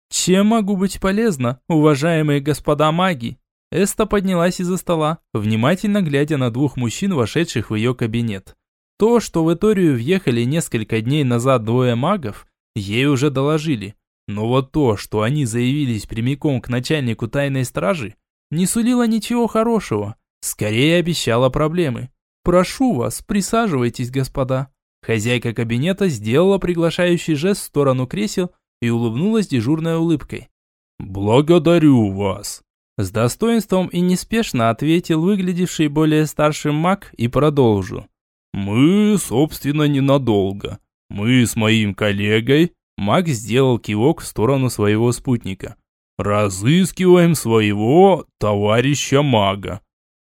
Чем могу быть полезна, уважаемые господа маги? Эста поднялась из-за стола, внимательно глядя на двух мужчин, вошедших в ее кабинет. То, что в Эторию въехали несколько дней назад двое магов, ей уже доложили. Но вот то, что они заявились прямиком к начальнику тайной стражи, не сулило ничего хорошего. Скорее обещала проблемы. «Прошу вас, присаживайтесь, господа». Хозяйка кабинета сделала приглашающий жест в сторону кресел и улыбнулась дежурной улыбкой. «Благодарю вас», с достоинством и неспешно ответил выглядевший более старшим маг и продолжил. «Мы, собственно, ненадолго. Мы с моим коллегой...» Маг сделал кивок в сторону своего спутника. «Разыскиваем своего товарища мага».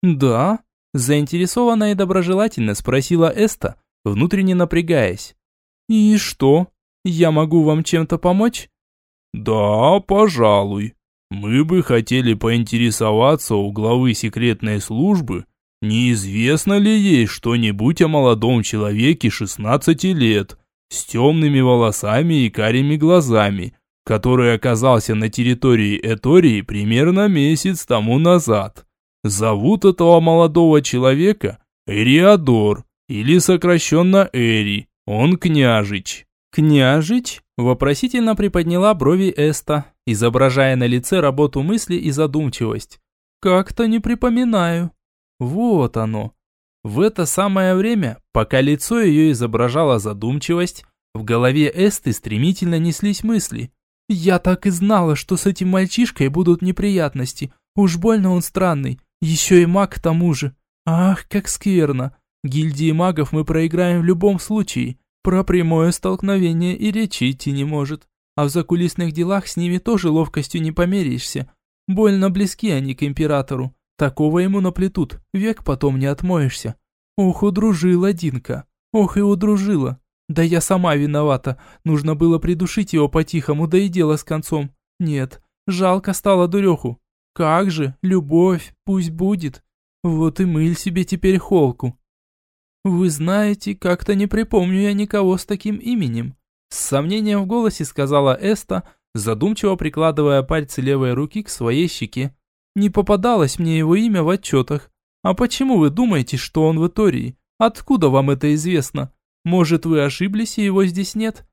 «Да?» – заинтересованно и доброжелательно спросила Эста, внутренне напрягаясь. «И что? Я могу вам чем-то помочь?» «Да, пожалуй. Мы бы хотели поинтересоваться у главы секретной службы, Неизвестно ли ей что-нибудь о молодом человеке 16 лет, с темными волосами и карими глазами, который оказался на территории Этории примерно месяц тому назад? Зовут этого молодого человека Эриадор, или сокращенно Эри, он княжич. «Княжич?» – вопросительно приподняла брови Эста, изображая на лице работу мысли и задумчивость. «Как-то не припоминаю». Вот оно. В это самое время, пока лицо ее изображало задумчивость, в голове Эсты стремительно неслись мысли. «Я так и знала, что с этим мальчишкой будут неприятности. Уж больно он странный. Еще и маг к тому же. Ах, как скверно. Гильдии магов мы проиграем в любом случае. Про прямое столкновение и речи идти не может. А в закулисных делах с ними тоже ловкостью не померяешься. Больно близки они к императору. Такого ему наплетут, век потом не отмоешься. Ох, удружила Динка. Ох и удружила. Да я сама виновата. Нужно было придушить его по-тихому, да и дело с концом. Нет, жалко стало дуреху. Как же, любовь, пусть будет. Вот и мыль себе теперь холку. Вы знаете, как-то не припомню я никого с таким именем. С сомнением в голосе сказала Эста, задумчиво прикладывая пальцы левой руки к своей щеке. Не попадалось мне его имя в отчетах. А почему вы думаете, что он в Итории? Откуда вам это известно? Может, вы ошиблись и его здесь нет?»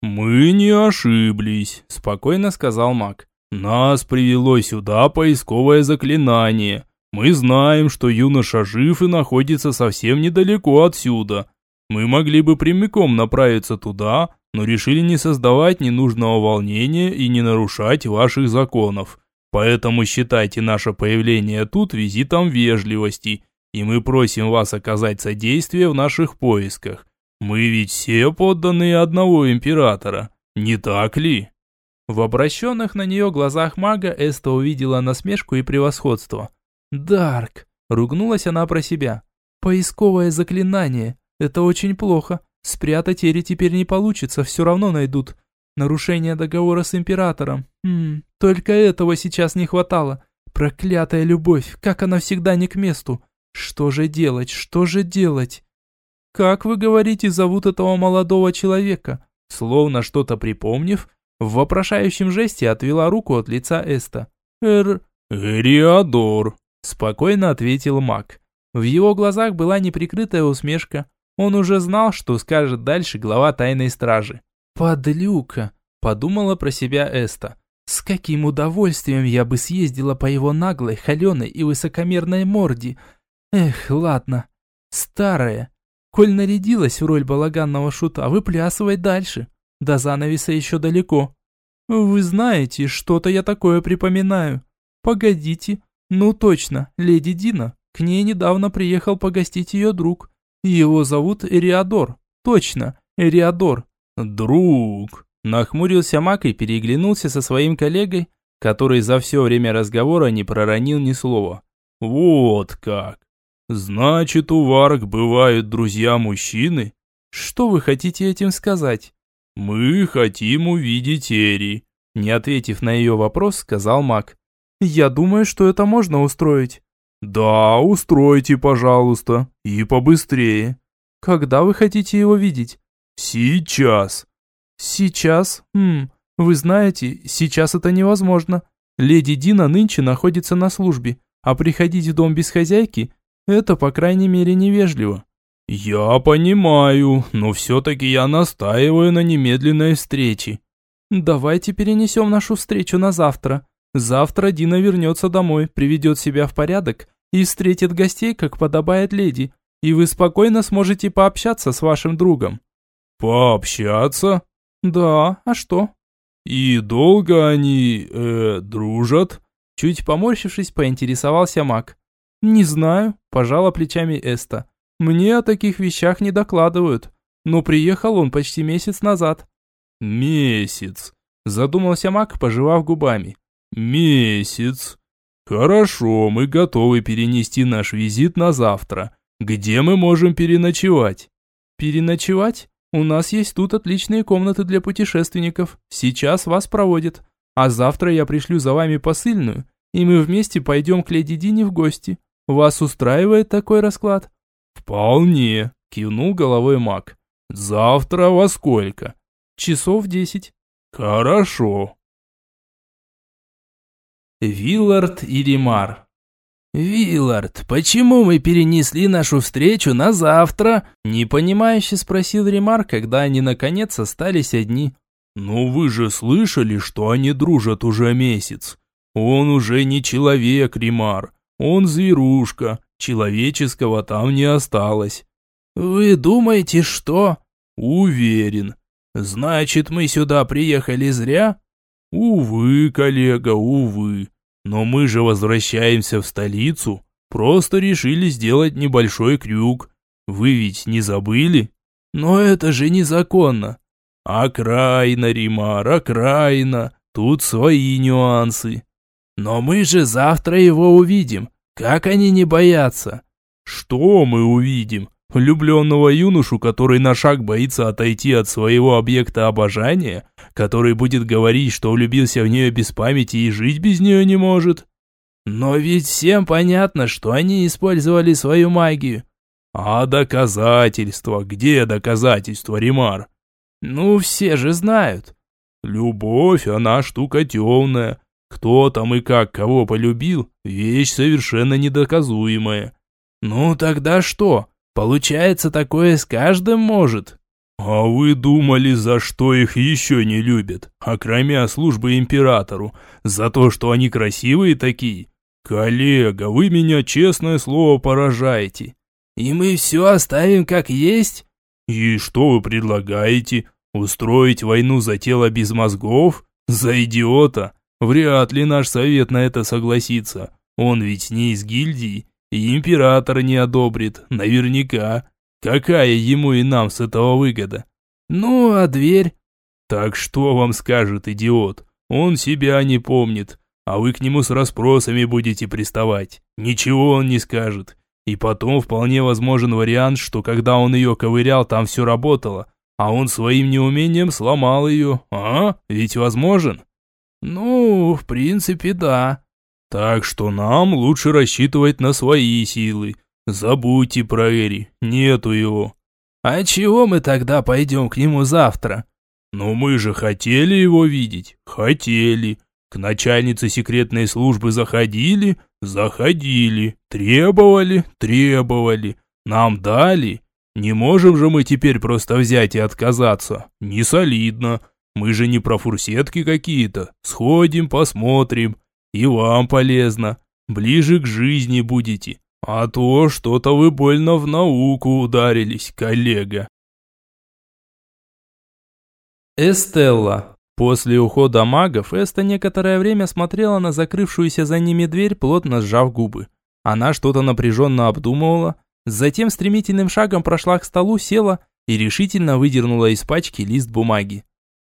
«Мы не ошиблись», – спокойно сказал маг. «Нас привело сюда поисковое заклинание. Мы знаем, что юноша жив и находится совсем недалеко отсюда. Мы могли бы прямиком направиться туда, но решили не создавать ненужного волнения и не нарушать ваших законов. Поэтому считайте наше появление тут визитом вежливости, и мы просим вас оказать содействие в наших поисках. Мы ведь все подданные одного императора, не так ли?» В обращенных на нее глазах мага Эста увидела насмешку и превосходство. «Дарк!» – ругнулась она про себя. «Поисковое заклинание. Это очень плохо. Спрятать Эри теперь не получится, все равно найдут. Нарушение договора с императором. Хм, только этого сейчас не хватало. Проклятая любовь, как она всегда не к месту. Что же делать, что же делать? Как вы говорите, зовут этого молодого человека? Словно что-то припомнив, в вопрошающем жесте отвела руку от лица Эста. «Эр... Эриадор», – спокойно ответил маг. В его глазах была неприкрытая усмешка. Он уже знал, что скажет дальше глава тайной стражи. «Подлюка!» – подумала про себя Эста. «С каким удовольствием я бы съездила по его наглой, холеной и высокомерной морде! Эх, ладно, старая. Коль нарядилась в роль балаганного шута, выплясывай дальше. До занавеса еще далеко. Вы знаете, что-то я такое припоминаю. Погодите, ну точно, леди Дина. К ней недавно приехал погостить ее друг. Его зовут Эриадор. Точно, Эриадор. «Друг!» – нахмурился Мак и переглянулся со своим коллегой, который за все время разговора не проронил ни слова. «Вот как! Значит, у Варк бывают друзья-мужчины?» «Что вы хотите этим сказать?» «Мы хотим увидеть Эри», – не ответив на ее вопрос, сказал Мак. «Я думаю, что это можно устроить». Да, устройте, пожалуйста, и побыстрее. Когда вы хотите его видеть? Сейчас. Сейчас? Хм, вы знаете, сейчас это невозможно. Леди Дина нынче находится на службе, а приходить в дом без хозяйки – это, по крайней мере, невежливо. Я понимаю, но все-таки я настаиваю на немедленной встрече. Давайте перенесем нашу встречу на завтра. Завтра Дина вернется домой, приведет себя в порядок и встретит гостей, как подобает леди, и вы спокойно сможете пообщаться с вашим другом». «Пообщаться?» «Да, а что?» «И долго они, э, дружат?» Чуть поморщившись, поинтересовался маг. «Не знаю», – пожала плечами Эста. «Мне о таких вещах не докладывают. Но приехал он почти месяц назад». «Месяц», – задумался маг, пожевав губами. «Месяц. Хорошо, мы готовы перенести наш визит на завтра. Где мы можем переночевать?» «Переночевать? У нас есть тут отличные комнаты для путешественников. Сейчас вас проводят. А завтра я пришлю за вами посыльную, и мы вместе пойдем к леди Дине в гости. Вас устраивает такой расклад?» «Вполне», – кивнул головой маг. «Завтра во сколько?» «Часов десять». «Хорошо». Виллард и Римар «Виллард, почему мы перенесли нашу встречу на завтра?» Непонимающе спросил Ремар, когда они наконец остались одни. «Ну вы же слышали, что они дружат уже месяц. Он уже не человек, Ремар. Он зверушка. Человеческого там не осталось». «Вы думаете, что?» «Уверен. Значит, мы сюда приехали зря?» «Увы, коллега, увы. Но мы же возвращаемся в столицу, просто решили сделать небольшой крюк. Вы ведь не забыли? Но это же незаконно. Окраина, Римар, окраина. Тут свои нюансы. Но мы же завтра его увидим. Как они не боятся? Что мы увидим? Влюбленного юношу, который на шаг боится отойти от своего объекта обожания, который будет говорить, что влюбился в нее без памяти и жить без нее не может. Но ведь всем понятно, что они использовали свою магию. А доказательства? Где доказательства, Римар? Ну, все же знают. Любовь, она штука темная. Кто там и как кого полюбил, вещь совершенно недоказуемая. Ну тогда что? Получается, такое с каждым может. А вы думали, за что их еще не любят, окромя службы императору? За то, что они красивые такие? Коллега, вы меня, честное слово, поражаете. И мы все оставим как есть? И что вы предлагаете? Устроить войну за тело без мозгов? За идиота? Вряд ли наш совет на это согласится. Он ведь не из гильдии и император не одобрит, наверняка. Какая ему и нам с этого выгода? Ну, а дверь? Так что вам скажет идиот? Он себя не помнит, а вы к нему с расспросами будете приставать. Ничего он не скажет. И потом вполне возможен вариант, что когда он ее ковырял, там все работало, а он своим неумением сломал ее. А? Ведь возможен? Ну, в принципе, да. Так что нам лучше рассчитывать на свои силы. Забудьте про Эри, нету его. А чего мы тогда пойдем к нему завтра? Но мы же хотели его видеть, хотели. К начальнице секретной службы заходили, заходили, требовали, требовали. Нам дали. Не можем же мы теперь просто взять и отказаться. Не солидно. Мы же не про фурсетки какие-то. Сходим, посмотрим. И вам полезно. Ближе к жизни будете. А то что-то вы больно в науку ударились, коллега. Эстелла. После ухода магов Эста некоторое время смотрела на закрывшуюся за ними дверь, плотно сжав губы. Она что-то напряженно обдумывала, затем стремительным шагом прошла к столу, села и решительно выдернула из пачки лист бумаги.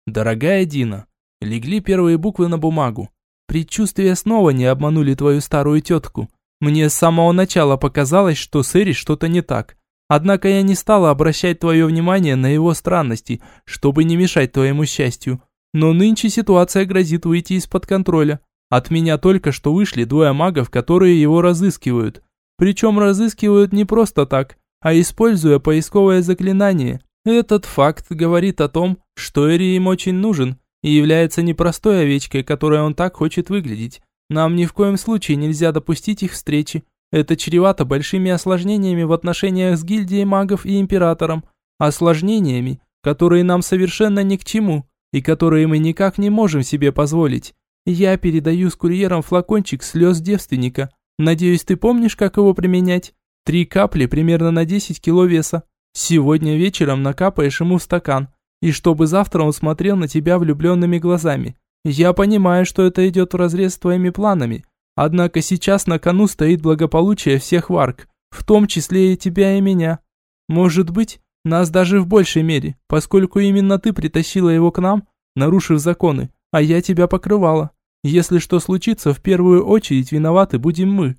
«Дорогая Дина, легли первые буквы на бумагу. Предчувствия снова не обманули твою старую тетку. Мне с самого начала показалось, что с Эри что-то не так. Однако я не стала обращать твое внимание на его странности, чтобы не мешать твоему счастью. Но нынче ситуация грозит выйти из-под контроля. От меня только что вышли двое магов, которые его разыскивают. Причем разыскивают не просто так, а используя поисковое заклинание. Этот факт говорит о том, что Эри им очень нужен и является непростой овечкой, которой он так хочет выглядеть. Нам ни в коем случае нельзя допустить их встречи. Это чревато большими осложнениями в отношениях с гильдией магов и императором. Осложнениями, которые нам совершенно ни к чему и которые мы никак не можем себе позволить. Я передаю с курьером флакончик слез девственника. Надеюсь, ты помнишь, как его применять? Три капли примерно на 10 кило веса. Сегодня вечером накапаешь ему стакан. И чтобы завтра он смотрел на тебя влюбленными глазами. Я понимаю, что это идет вразрез с твоими планами. Однако сейчас на кону стоит благополучие всех варк, в том числе и тебя и меня. Может быть, нас даже в большей мере, поскольку именно ты притащила его к нам, нарушив законы, а я тебя покрывала. Если что случится, в первую очередь виноваты будем мы.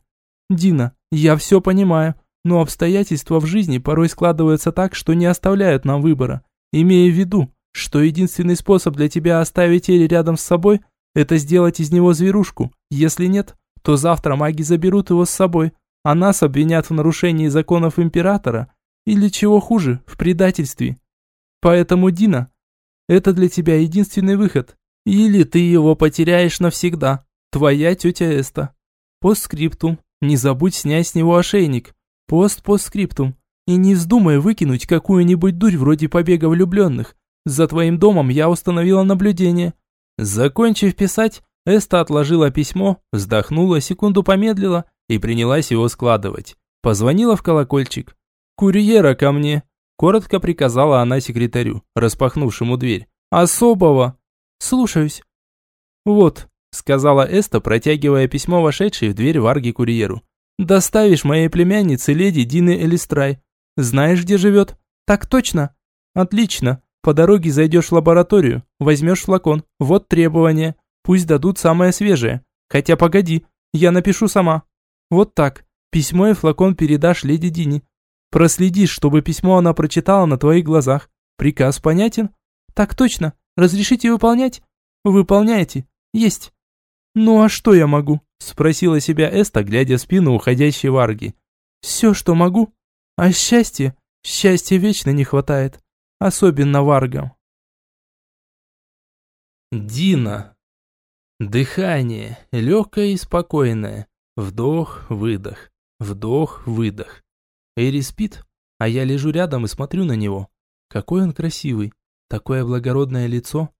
Дина, я все понимаю, но обстоятельства в жизни порой складываются так, что не оставляют нам выбора. Имея в виду, что единственный способ для тебя оставить Эри рядом с собой, это сделать из него зверушку. Если нет, то завтра маги заберут его с собой, а нас обвинят в нарушении законов императора или, чего хуже, в предательстве. Поэтому, Дина, это для тебя единственный выход. Или ты его потеряешь навсегда. Твоя тетя Эста. Постскриптум. Не забудь снять с него ошейник. Пост-постскриптум. И не вздумай выкинуть какую-нибудь дурь вроде побега влюбленных. За твоим домом я установила наблюдение. Закончив писать, Эста отложила письмо, вздохнула, секунду помедлила и принялась его складывать. Позвонила в колокольчик. «Курьера ко мне!» Коротко приказала она секретарю, распахнувшему дверь. «Особого!» «Слушаюсь». «Вот», сказала Эста, протягивая письмо вошедшей в дверь Варги курьеру. «Доставишь моей племяннице леди Дины Элистрай. Знаешь, где живет?» «Так точно». «Отлично. По дороге зайдешь в лабораторию, возьмешь флакон. Вот требования. Пусть дадут самое свежее. Хотя погоди, я напишу сама. Вот так. Письмо и флакон передашь леди Дине. Проследишь, чтобы письмо она прочитала на твоих глазах. Приказ понятен? Так точно. Разрешите выполнять? Выполняете. Есть. Ну а что я могу? Спросила себя Эста, глядя в спину уходящей Варги. Все, что могу. А счастья? Счастья вечно не хватает. Особенно Варгам. Дина. Дыхание, легкое и спокойное. Вдох-выдох, вдох-выдох. Эри спит, а я лежу рядом и смотрю на него. Какой он красивый, такое благородное лицо.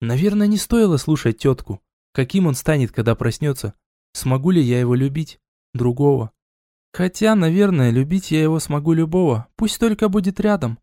Наверное, не стоило слушать тетку. Каким он станет, когда проснется? Смогу ли я его любить? Другого. Хотя, наверное, любить я его смогу любого, пусть только будет рядом.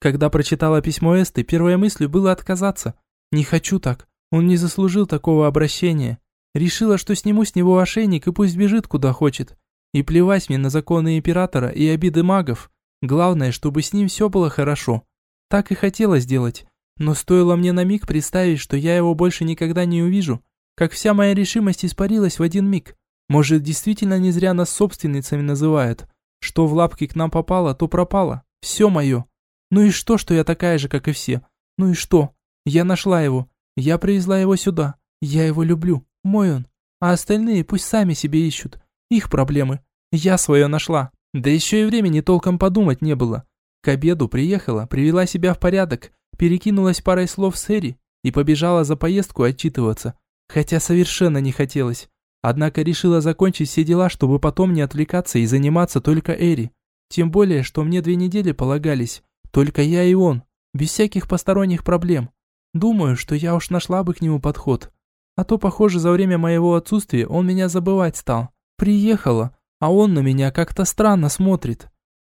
Когда прочитала письмо Эсты, первой мыслью было отказаться. Не хочу так. Он не заслужил такого обращения. Решила, что сниму с него ошейник и пусть бежит куда хочет. И плевать мне на законы императора и обиды магов. Главное, чтобы с ним все было хорошо. Так и хотела сделать. Но стоило мне на миг представить, что я его больше никогда не увижу, как вся моя решимость испарилась в один миг. Может, действительно не зря нас собственницами называют. Что в лапки к нам попало, то пропало. Все мое. Ну и что, что я такая же, как и все? Ну и что? Я нашла его. Я привезла его сюда. Я его люблю. Мой он. А остальные пусть сами себе ищут. Их проблемы. Я свое нашла. Да еще и времени толком подумать не было. К обеду приехала, привела себя в порядок, перекинулась парой слов с Эри и побежала за поездку отчитываться. Хотя совершенно не хотелось. Однако решила закончить все дела, чтобы потом не отвлекаться и заниматься только Эри. Тем более, что мне две недели полагались. Только я и он. Без всяких посторонних проблем. Думаю, что я уж нашла бы к нему подход. А то, похоже, за время моего отсутствия он меня забывать стал. Приехала, а он на меня как-то странно смотрит.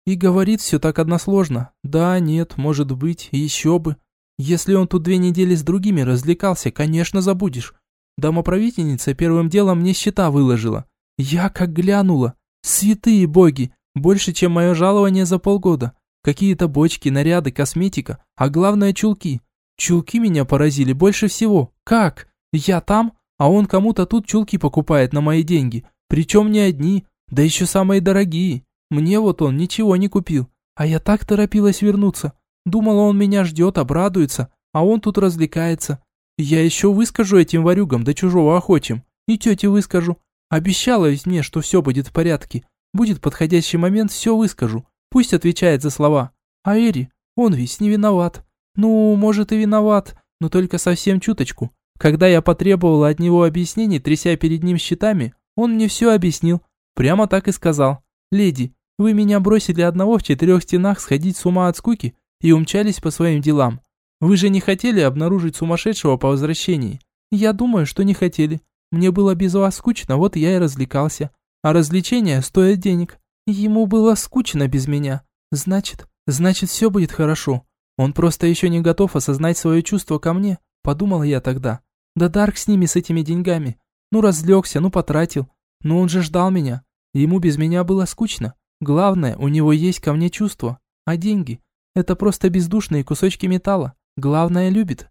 И говорит все так односложно. Да, нет, может быть, еще бы. Если он тут две недели с другими развлекался, конечно, забудешь. Домоправительница первым делом мне счета выложила. Я как глянула. Святые боги, больше, чем мое жалование за полгода. Какие-то бочки, наряды, косметика, а главное чулки. Чулки меня поразили больше всего. Как? Я там, а он кому-то тут чулки покупает на мои деньги. Причем не одни, да еще самые дорогие. Мне вот он ничего не купил. А я так торопилась вернуться. Думала, он меня ждет, обрадуется, а он тут развлекается. Я еще выскажу этим ворюгам до чужого охочим. И тете выскажу. Обещала ведь мне, что все будет в порядке. Будет подходящий момент, все выскажу. Пусть отвечает за слова. А Эри, он ведь не виноват. Ну, может и виноват, но только совсем чуточку. Когда я потребовала от него объяснений, тряся перед ним щитами, он мне все объяснил. Прямо так и сказал. «Леди, вы меня бросили одного в четырех стенах сходить с ума от скуки и умчались по своим делам. Вы же не хотели обнаружить сумасшедшего по возвращении? Я думаю, что не хотели. Мне было без вас скучно, вот я и развлекался. А развлечения стоят денег. Ему было скучно без меня. Значит, значит все будет хорошо. Он просто еще не готов осознать свое чувство ко мне, подумала я тогда. Да Дарк с ними, с этими деньгами. Ну разлегся, ну потратил. Но он же ждал меня. Ему без меня было скучно. Главное, у него есть ко мне чувство. А деньги? Это просто бездушные кусочки металла. Главное, любит.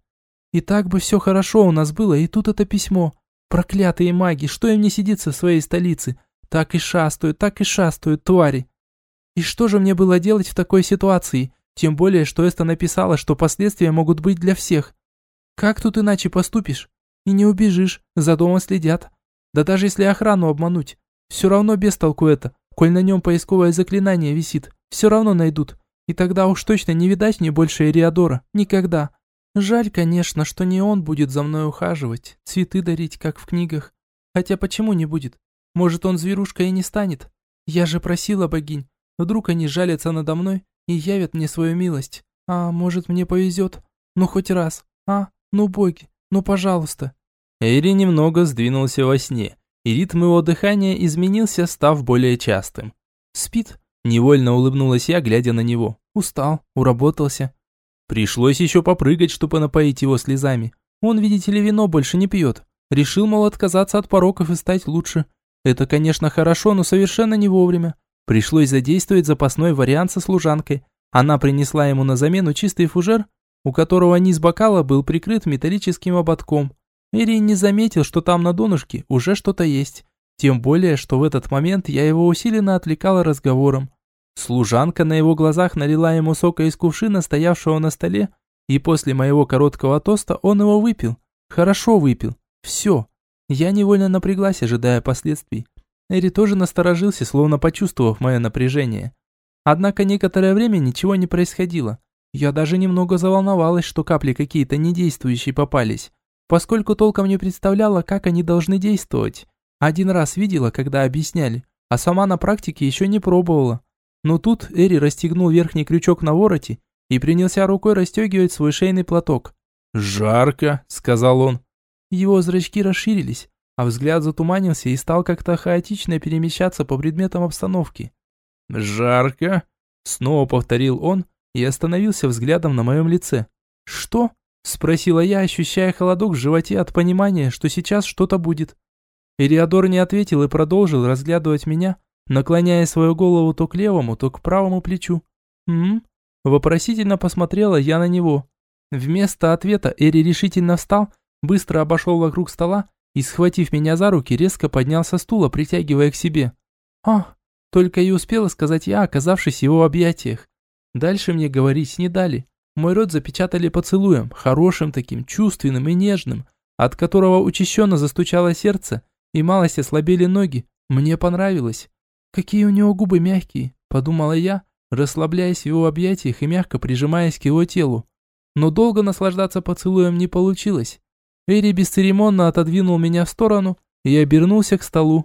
И так бы все хорошо у нас было, и тут это письмо. Проклятые маги, что им не сидится в своей столице? Так и шастают, так и шастают, твари. И что же мне было делать в такой ситуации? Тем более, что Эста написала, что последствия могут быть для всех. Как тут иначе поступишь? И не убежишь, за домом следят. Да даже если охрану обмануть, все равно без толку это. Коль на нем поисковое заклинание висит, все равно найдут. И тогда уж точно не видать мне больше Эриадора. Никогда. Жаль, конечно, что не он будет за мной ухаживать, цветы дарить, как в книгах. Хотя почему не будет? Может, он зверушкой и не станет? Я же просила богинь. Вдруг они жалятся надо мной и явят мне свою милость. А может, мне повезет? Ну, хоть раз. А? Ну, боги, ну, пожалуйста. Эри немного сдвинулся во сне, и ритм его дыхания изменился, став более частым. «Спит?» – невольно улыбнулась я, глядя на него. «Устал, уработался». Пришлось еще попрыгать, чтобы напоить его слезами. Он, видите ли, вино больше не пьет. Решил, мол, отказаться от пороков и стать лучше. Это, конечно, хорошо, но совершенно не вовремя. Пришлось задействовать запасной вариант со служанкой. Она принесла ему на замену чистый фужер, у которого низ бокала был прикрыт металлическим ободком. Ирин не заметил, что там на донышке уже что-то есть. Тем более, что в этот момент я его усиленно отвлекала разговором. Служанка на его глазах налила ему сока из кувшина, стоявшего на столе, и после моего короткого тоста он его выпил. Хорошо выпил. Все. Я невольно напряглась, ожидая последствий. Эри тоже насторожился, словно почувствовав мое напряжение. Однако некоторое время ничего не происходило. Я даже немного заволновалась, что капли какие-то недействующие попались поскольку толком не представляла, как они должны действовать. Один раз видела, когда объясняли, а сама на практике еще не пробовала. Но тут Эри расстегнул верхний крючок на вороте и принялся рукой расстегивать свой шейный платок. «Жарко», — сказал он. Его зрачки расширились, а взгляд затуманился и стал как-то хаотично перемещаться по предметам обстановки. «Жарко?» — снова повторил он и остановился взглядом на моем лице. «Что?» Спросила я, ощущая холодок в животе от понимания, что сейчас что-то будет. Ириадор не ответил и продолжил разглядывать меня, наклоняя свою голову то к левому, то к правому плечу. «М?», Вопросительно посмотрела я на него. Вместо ответа Эри решительно встал, быстро обошел вокруг стола и, схватив меня за руки, резко поднялся со стула, притягивая к себе. «Ах!» Только и успела сказать я, оказавшись в его объятиях. Дальше мне говорить не дали. Мой рот запечатали поцелуем, хорошим таким, чувственным и нежным, от которого учащенно застучало сердце и малость ослабели ноги. Мне понравилось. Какие у него губы мягкие, подумала я, расслабляясь в его объятиях и мягко прижимаясь к его телу. Но долго наслаждаться поцелуем не получилось. Эри бесцеремонно отодвинул меня в сторону и обернулся к столу.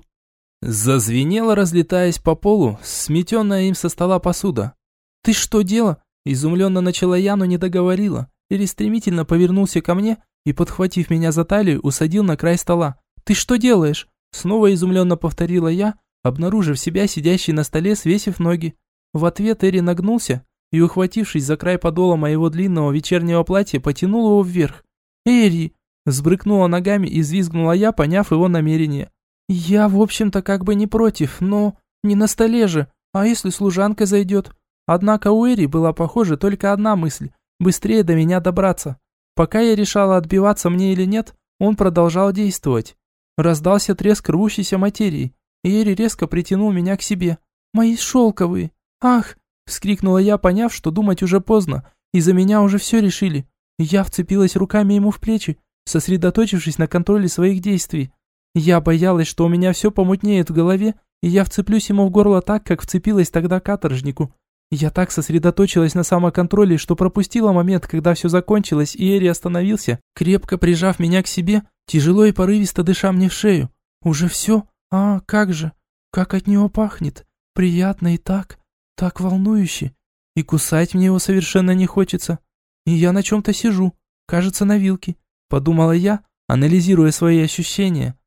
Зазвенело, разлетаясь по полу, сметенная им со стола посуда. «Ты что делал?» Изумленно начала я, но не договорила. Или стремительно повернулся ко мне и, подхватив меня за талию, усадил на край стола. «Ты что делаешь?» Снова изумленно повторила я, обнаружив себя сидящей на столе, свесив ноги. В ответ Эри нагнулся и, ухватившись за край подола моего длинного вечернего платья, потянул его вверх. «Эри!» – взбрыкнула ногами и взвизгнула я, поняв его намерение. «Я, в общем-то, как бы не против, но не на столе же. А если служанка зайдет? Однако у Эри была, похоже, только одна мысль – быстрее до меня добраться. Пока я решала, отбиваться мне или нет, он продолжал действовать. Раздался треск рвущейся материи, Эри резко притянул меня к себе. «Мои шелковые! Ах!» – вскрикнула я, поняв, что думать уже поздно, и за меня уже все решили. Я вцепилась руками ему в плечи, сосредоточившись на контроле своих действий. Я боялась, что у меня все помутнеет в голове, и я вцеплюсь ему в горло так, как вцепилась тогда каторжнику. Я так сосредоточилась на самоконтроле, что пропустила момент, когда все закончилось, и Эри остановился, крепко прижав меня к себе, тяжело и порывисто дыша мне в шею. Уже все? А, как же? Как от него пахнет? Приятно и так, так волнующе. И кусать мне его совершенно не хочется. И я на чем-то сижу, кажется, на вилке, подумала я, анализируя свои ощущения.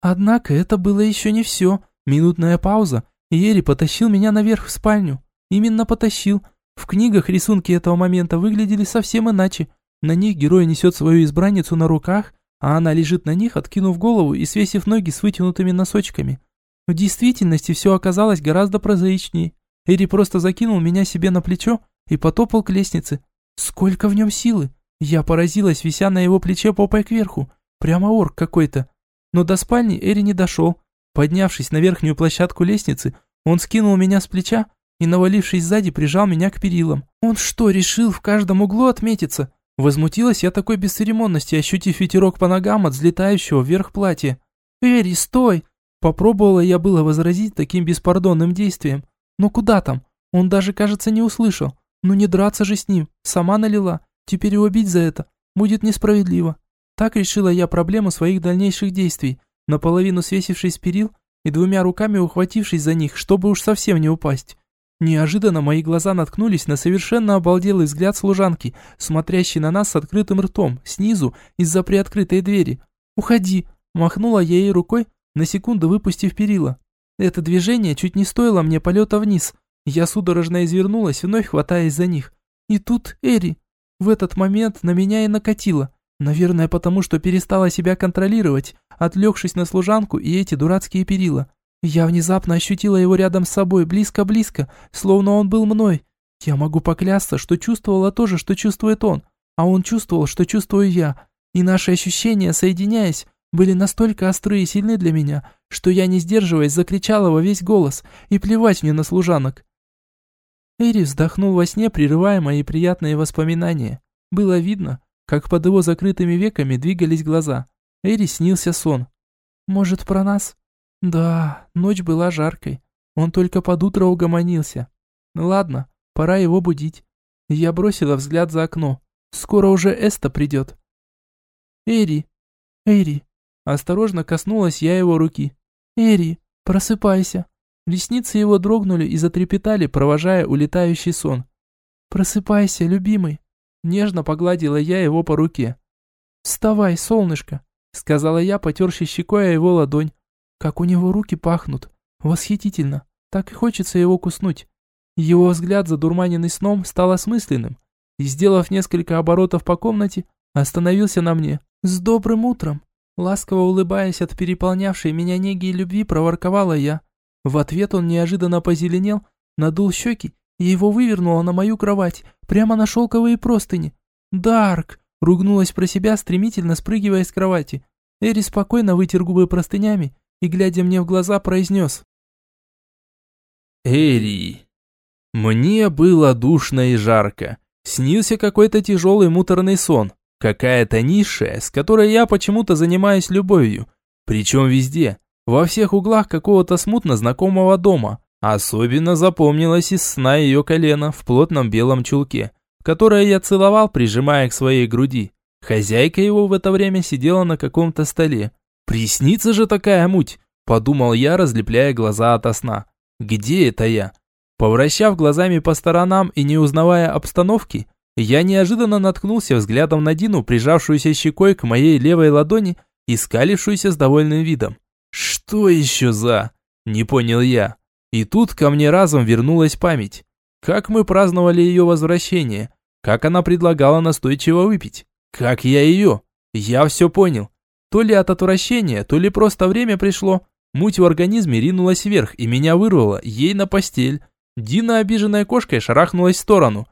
Однако это было еще не все. Минутная пауза, и Эри потащил меня наверх в спальню. Именно потащил. В книгах рисунки этого момента выглядели совсем иначе. На них герой несет свою избранницу на руках, а она лежит на них, откинув голову и свесив ноги с вытянутыми носочками. В действительности все оказалось гораздо прозаичнее. Эри просто закинул меня себе на плечо и потопал к лестнице. Сколько в нем силы! Я поразилась, вися на его плече попой кверху. Прямо орк какой-то. Но до спальни Эри не дошел. Поднявшись на верхнюю площадку лестницы, он скинул меня с плеча и, навалившись сзади, прижал меня к перилам. Он что, решил в каждом углу отметиться? Возмутилась я такой бесцеремонности, ощутив ветерок по ногам от взлетающего вверх платья. «Эри, стой!» Попробовала я было возразить таким беспардонным действием. Но куда там? Он даже, кажется, не услышал. Ну не драться же с ним. Сама налила. Теперь его бить за это будет несправедливо. Так решила я проблему своих дальнейших действий, наполовину свесившись с перил и двумя руками ухватившись за них, чтобы уж совсем не упасть. Неожиданно мои глаза наткнулись на совершенно обалделый взгляд служанки, смотрящей на нас с открытым ртом, снизу, из-за приоткрытой двери. «Уходи!» – махнула я ей рукой, на секунду выпустив перила. Это движение чуть не стоило мне полета вниз. Я судорожно извернулась, вновь хватаясь за них. И тут Эри. В этот момент на меня и накатило. Наверное, потому что перестала себя контролировать, отвлекшись на служанку и эти дурацкие перила. Я внезапно ощутила его рядом с собой, близко-близко, словно он был мной. Я могу поклясться, что чувствовала то же, что чувствует он, а он чувствовал, что чувствую я. И наши ощущения, соединяясь, были настолько острые и сильны для меня, что я, не сдерживаясь, закричала во весь голос, и плевать мне на служанок. Эри вздохнул во сне, прерывая мои приятные воспоминания. Было видно, как под его закрытыми веками двигались глаза. Эри снился сон. «Может, про нас?» «Да, ночь была жаркой. Он только под утро угомонился. Ладно, пора его будить». Я бросила взгляд за окно. «Скоро уже Эста придет». «Эри! Эри!» Осторожно коснулась я его руки. «Эри, просыпайся!» Ресницы его дрогнули и затрепетали, провожая улетающий сон. «Просыпайся, любимый!» Нежно погладила я его по руке. «Вставай, солнышко!» Сказала я, потерши щекой о его ладонь. Как у него руки пахнут. Восхитительно. Так и хочется его куснуть. Его взгляд, задурманенный сном, стал осмысленным. И, сделав несколько оборотов по комнате, остановился на мне. «С добрым утром!» Ласково улыбаясь от переполнявшей меня неги и любви, проворковала я. В ответ он неожиданно позеленел, надул щеки и его вывернуло на мою кровать, прямо на шелковые простыни. «Дарк!» – ругнулась про себя, стремительно спрыгивая с кровати. Эри спокойно вытер губы простынями и, глядя мне в глаза, произнес. «Эри!» Мне было душно и жарко. Снился какой-то тяжелый муторный сон. Какая-то низшая, с которой я почему-то занимаюсь любовью. Причем везде. Во всех углах какого-то смутно знакомого дома. Особенно запомнилось из сна ее колено в плотном белом чулке, которое я целовал, прижимая к своей груди. Хозяйка его в это время сидела на каком-то столе. «Приснится же такая муть!» – подумал я, разлепляя глаза ото сна. «Где это я?» Повращав глазами по сторонам и не узнавая обстановки, я неожиданно наткнулся взглядом на Дину, прижавшуюся щекой к моей левой ладони и скалившуюся с довольным видом. «Что еще за...» – не понял я. И тут ко мне разом вернулась память. Как мы праздновали ее возвращение, как она предлагала настойчиво выпить, как я ее. Я все понял. То ли от отвращения, то ли просто время пришло. Муть в организме ринулась вверх и меня вырвало ей на постель. Дина, обиженная кошкой, шарахнулась в сторону.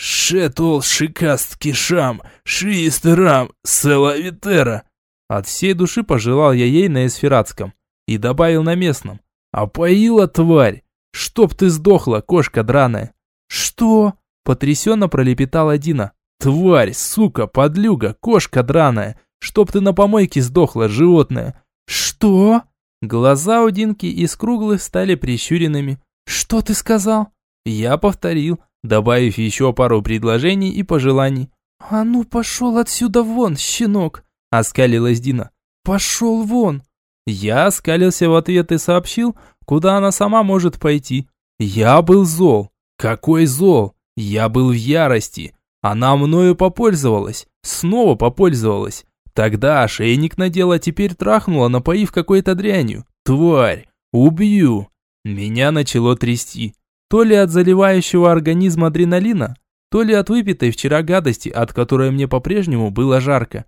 «Шетул шикаст кишам, шиистерам, селавитера!» От всей души пожелал я ей на эсфиратском и добавил на местном. «Опоила, тварь! Чтоб ты сдохла, кошка драная!» «Что?» – потрясенно пролепетала Дина. «Тварь, сука, подлюга, кошка драная! Чтоб ты на помойке сдохла, животное! «Что?» Глаза у Динки из круглых стали прищуренными. «Что ты сказал?» Я повторил, добавив еще пару предложений и пожеланий. «А ну пошел отсюда вон, щенок!» Оскалилась Дина. «Пошел вон!» Я оскалился в ответ и сообщил, куда она сама может пойти. Я был зол. Какой зол? Я был в ярости. Она мною попользовалась. Снова попользовалась. Тогда ошейник надела, теперь трахнула, напоив какой-то дрянью. Тварь! Убью! Меня начало трясти. То ли от заливающего организм адреналина, то ли от выпитой вчера гадости, от которой мне по-прежнему было жарко.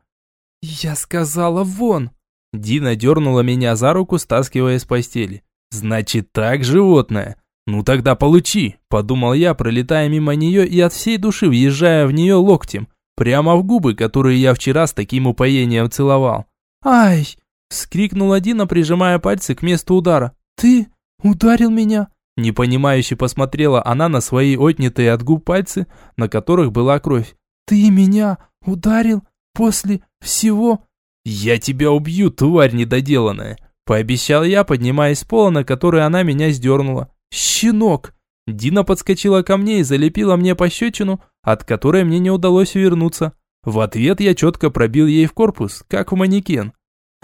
«Я сказала вон!» Дина дернула меня за руку, стаскивая с постели. «Значит так, животное? Ну тогда получи!» Подумал я, пролетая мимо нее и от всей души въезжая в нее локтем. Прямо в губы, которые я вчера с таким упоением целовал. «Ай!» – вскрикнула Дина, прижимая пальцы к месту удара. «Ты ударил меня?» Непонимающе посмотрела она на свои отнятые от губ пальцы, на которых была кровь. «Ты меня ударил после всего?» «Я тебя убью, тварь недоделанная!» Пообещал я, поднимаясь с пола, на который она меня сдернула. «Щенок!» Дина подскочила ко мне и залепила мне пощечину, от которой мне не удалось увернуться. В ответ я четко пробил ей в корпус, как в манекен.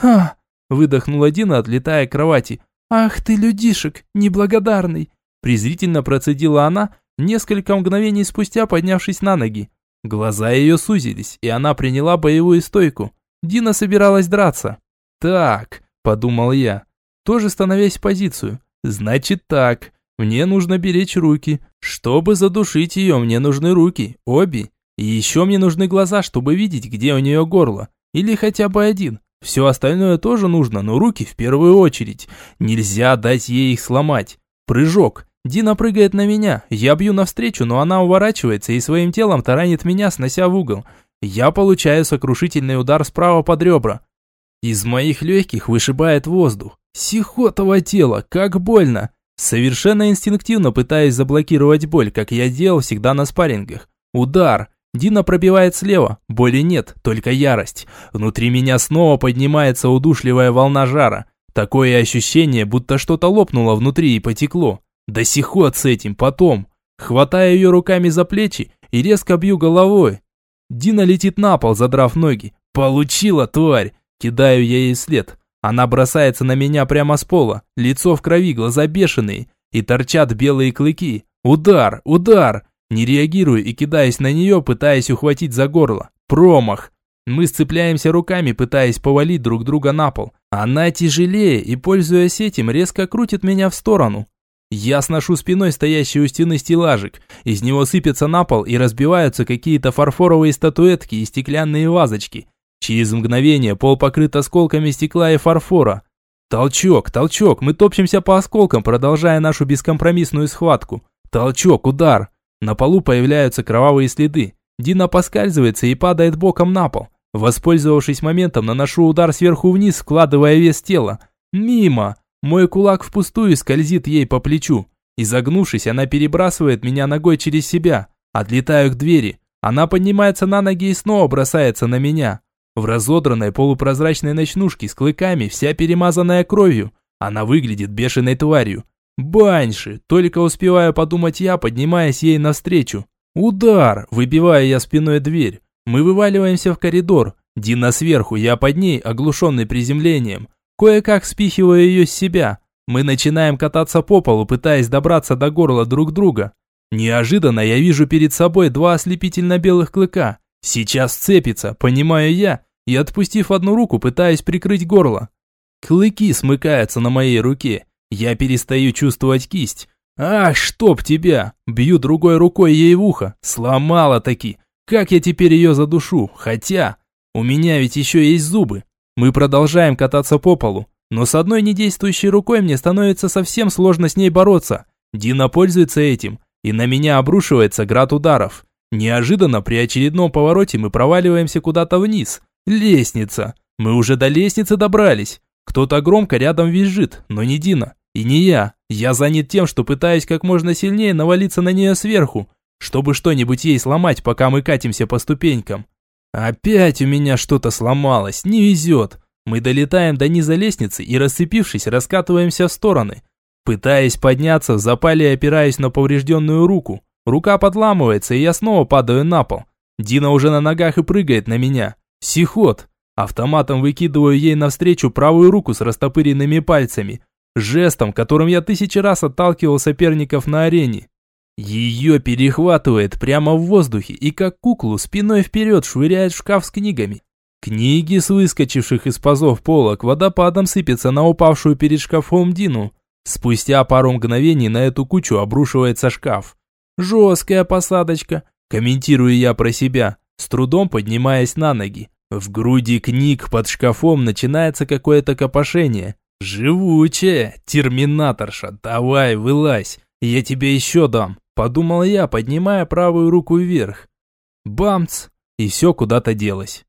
«А!» – выдохнула Дина, отлетая к кровати. «Ах ты, людишек, неблагодарный!» Презрительно процедила она, несколько мгновений спустя поднявшись на ноги. Глаза ее сузились, и она приняла боевую стойку. Дина собиралась драться. «Так», – подумал я, тоже становясь в позицию. «Значит так, мне нужно беречь руки. Чтобы задушить ее, мне нужны руки, обе. И еще мне нужны глаза, чтобы видеть, где у нее горло. Или хотя бы один. Все остальное тоже нужно, но руки в первую очередь. Нельзя дать ей их сломать. Прыжок. Дина прыгает на меня. Я бью навстречу, но она уворачивается и своим телом таранит меня, снося в угол. Я получаю сокрушительный удар справа под ребра. Из моих легких вышибает воздух. Сихотово тело, как больно. Совершенно инстинктивно пытаясь заблокировать боль, как я делал всегда на спаррингах. Удар. Дина пробивает слева. Боли нет, только ярость. Внутри меня снова поднимается удушливая волна жара. Такое ощущение, будто что-то лопнуло внутри и потекло. Да сихот с этим, потом. Хватаю ее руками за плечи и резко бью головой. Дина летит на пол, задрав ноги. Получила, тварь! Кидаю я ей след. Она бросается на меня прямо с пола, лицо в крови, глаза бешеные, и торчат белые клыки. Удар, удар! Не реагирую и кидаюсь на нее, пытаясь ухватить за горло. Промах. Мы сцепляемся руками, пытаясь повалить друг друга на пол. Она тяжелее и, пользуясь этим, резко крутит меня в сторону. Я сношу спиной стоящий у стены стеллажик. Из него сыпется на пол и разбиваются какие-то фарфоровые статуэтки и стеклянные вазочки. Через мгновение пол покрыт осколками стекла и фарфора. Толчок, толчок, мы топчемся по осколкам, продолжая нашу бескомпромиссную схватку. Толчок, удар. На полу появляются кровавые следы. Дина поскальзывается и падает боком на пол. Воспользовавшись моментом, наношу удар сверху вниз, вкладывая вес тела. Мимо. Мой кулак впустую скользит ей по плечу. Изогнувшись, она перебрасывает меня ногой через себя. Отлетаю к двери. Она поднимается на ноги и снова бросается на меня. В разодранной полупрозрачной ночнушке с клыками, вся перемазанная кровью. Она выглядит бешеной тварью. Баньши, только успеваю подумать я, поднимаясь ей навстречу. Удар, выбивая я спиной дверь. Мы вываливаемся в коридор. Дина сверху, я под ней, оглушенный приземлением. Кое-как спихиваю ее с себя. Мы начинаем кататься по полу, пытаясь добраться до горла друг друга. Неожиданно я вижу перед собой два ослепительно-белых клыка. Сейчас цепится, понимаю я, и, отпустив одну руку, пытаюсь прикрыть горло. Клыки смыкаются на моей руке. Я перестаю чувствовать кисть. «Ах, чтоб тебя!» Бью другой рукой ей в ухо. Сломала таки. Как я теперь ее задушу? Хотя, у меня ведь еще есть зубы. Мы продолжаем кататься по полу. Но с одной недействующей рукой мне становится совсем сложно с ней бороться. Дина пользуется этим, и на меня обрушивается град ударов. Неожиданно при очередном повороте мы проваливаемся куда-то вниз. Лестница. Мы уже до лестницы добрались. Кто-то громко рядом визжит, но не Дина. И не я. Я занят тем, что пытаюсь как можно сильнее навалиться на нее сверху, чтобы что-нибудь ей сломать, пока мы катимся по ступенькам. Опять у меня что-то сломалось, не везет. Мы долетаем до низа лестницы и, расцепившись, раскатываемся в стороны. Пытаясь подняться, в запале опираюсь на поврежденную руку. Рука подламывается, и я снова падаю на пол. Дина уже на ногах и прыгает на меня. Сихот. Автоматом выкидываю ей навстречу правую руку с растопыренными пальцами. Жестом, которым я тысячи раз отталкивал соперников на арене. Ее перехватывает прямо в воздухе и как куклу спиной вперед швыряет в шкаф с книгами. Книги с выскочивших из пазов полок водопадом сыпятся на упавшую перед шкафом Дину. Спустя пару мгновений на эту кучу обрушивается шкаф. Жесткая посадочка, комментирую я про себя, с трудом поднимаясь на ноги. В груди книг под шкафом начинается какое-то копошение. «Живучая, терминаторша, давай, вылазь, я тебе еще дам», подумал я, поднимая правую руку вверх. Бамц, и все куда-то делось.